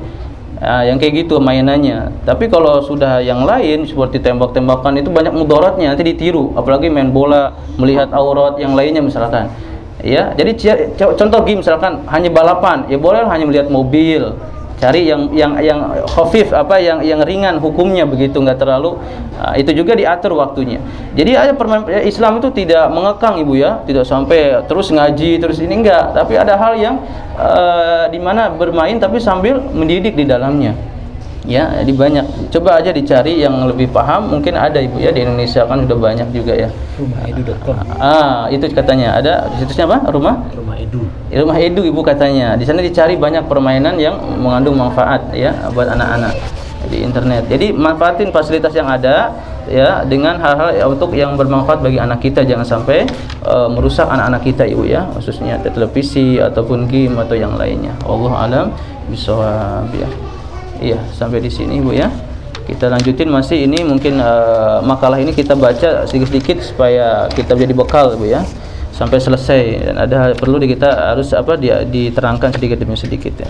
[SPEAKER 1] Nah, yang kayak gitu mainannya. Tapi kalau sudah yang lain seperti tembak-tembakan itu banyak mudaratnya nanti ditiru. Apalagi main bola melihat aurat yang lainnya misalkan. Ya jadi contoh game misalkan hanya balapan. Ya boleh hanya melihat mobil cari yang yang yang khafif apa yang yang ringan hukumnya begitu nggak terlalu uh, itu juga diatur waktunya. Jadi ada ya, Islam itu tidak mengekang ibu ya. Tidak sampai terus ngaji terus ini enggak tapi ada hal yang uh, di mana bermain tapi sambil mendidik di dalamnya ya jadi banyak. Coba aja dicari yang lebih paham mungkin ada ibu ya di Indonesia kan sudah banyak juga ya.
[SPEAKER 4] Rumahedu.com
[SPEAKER 1] ah itu katanya. Ada di situsnya apa? Rumah?
[SPEAKER 4] Rumah edu.
[SPEAKER 1] Rumah edu ibu katanya. Di sana dicari banyak permainan yang mengandung manfaat ya buat anak-anak di internet. Jadi manfaatin fasilitas yang ada ya dengan hal-hal ya, untuk yang bermanfaat bagi anak kita. Jangan sampai uh, merusak anak-anak kita ibu ya. Khususnya televisi ataupun game atau yang lainnya. Allah alam. Bisawab ya Iya, sampai di sini Bu ya. Kita lanjutin masih ini mungkin uh, makalah ini kita baca sedikit-sedikit supaya kita jadi bekal Bu ya. Sampai selesai dan ada perlu di kita harus apa dia diterangkan sedikit demi sedikit ya.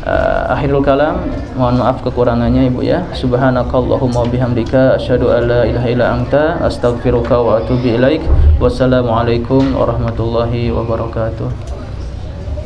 [SPEAKER 1] Uh, akhirul kalam mohon maaf kekurangannya ibu ya subhanakallahumma bihamdika asyhadu an la ilaha illa anta astaghfiruka wa atubu ilaik wassalamualaikum warahmatullahi wabarakatuh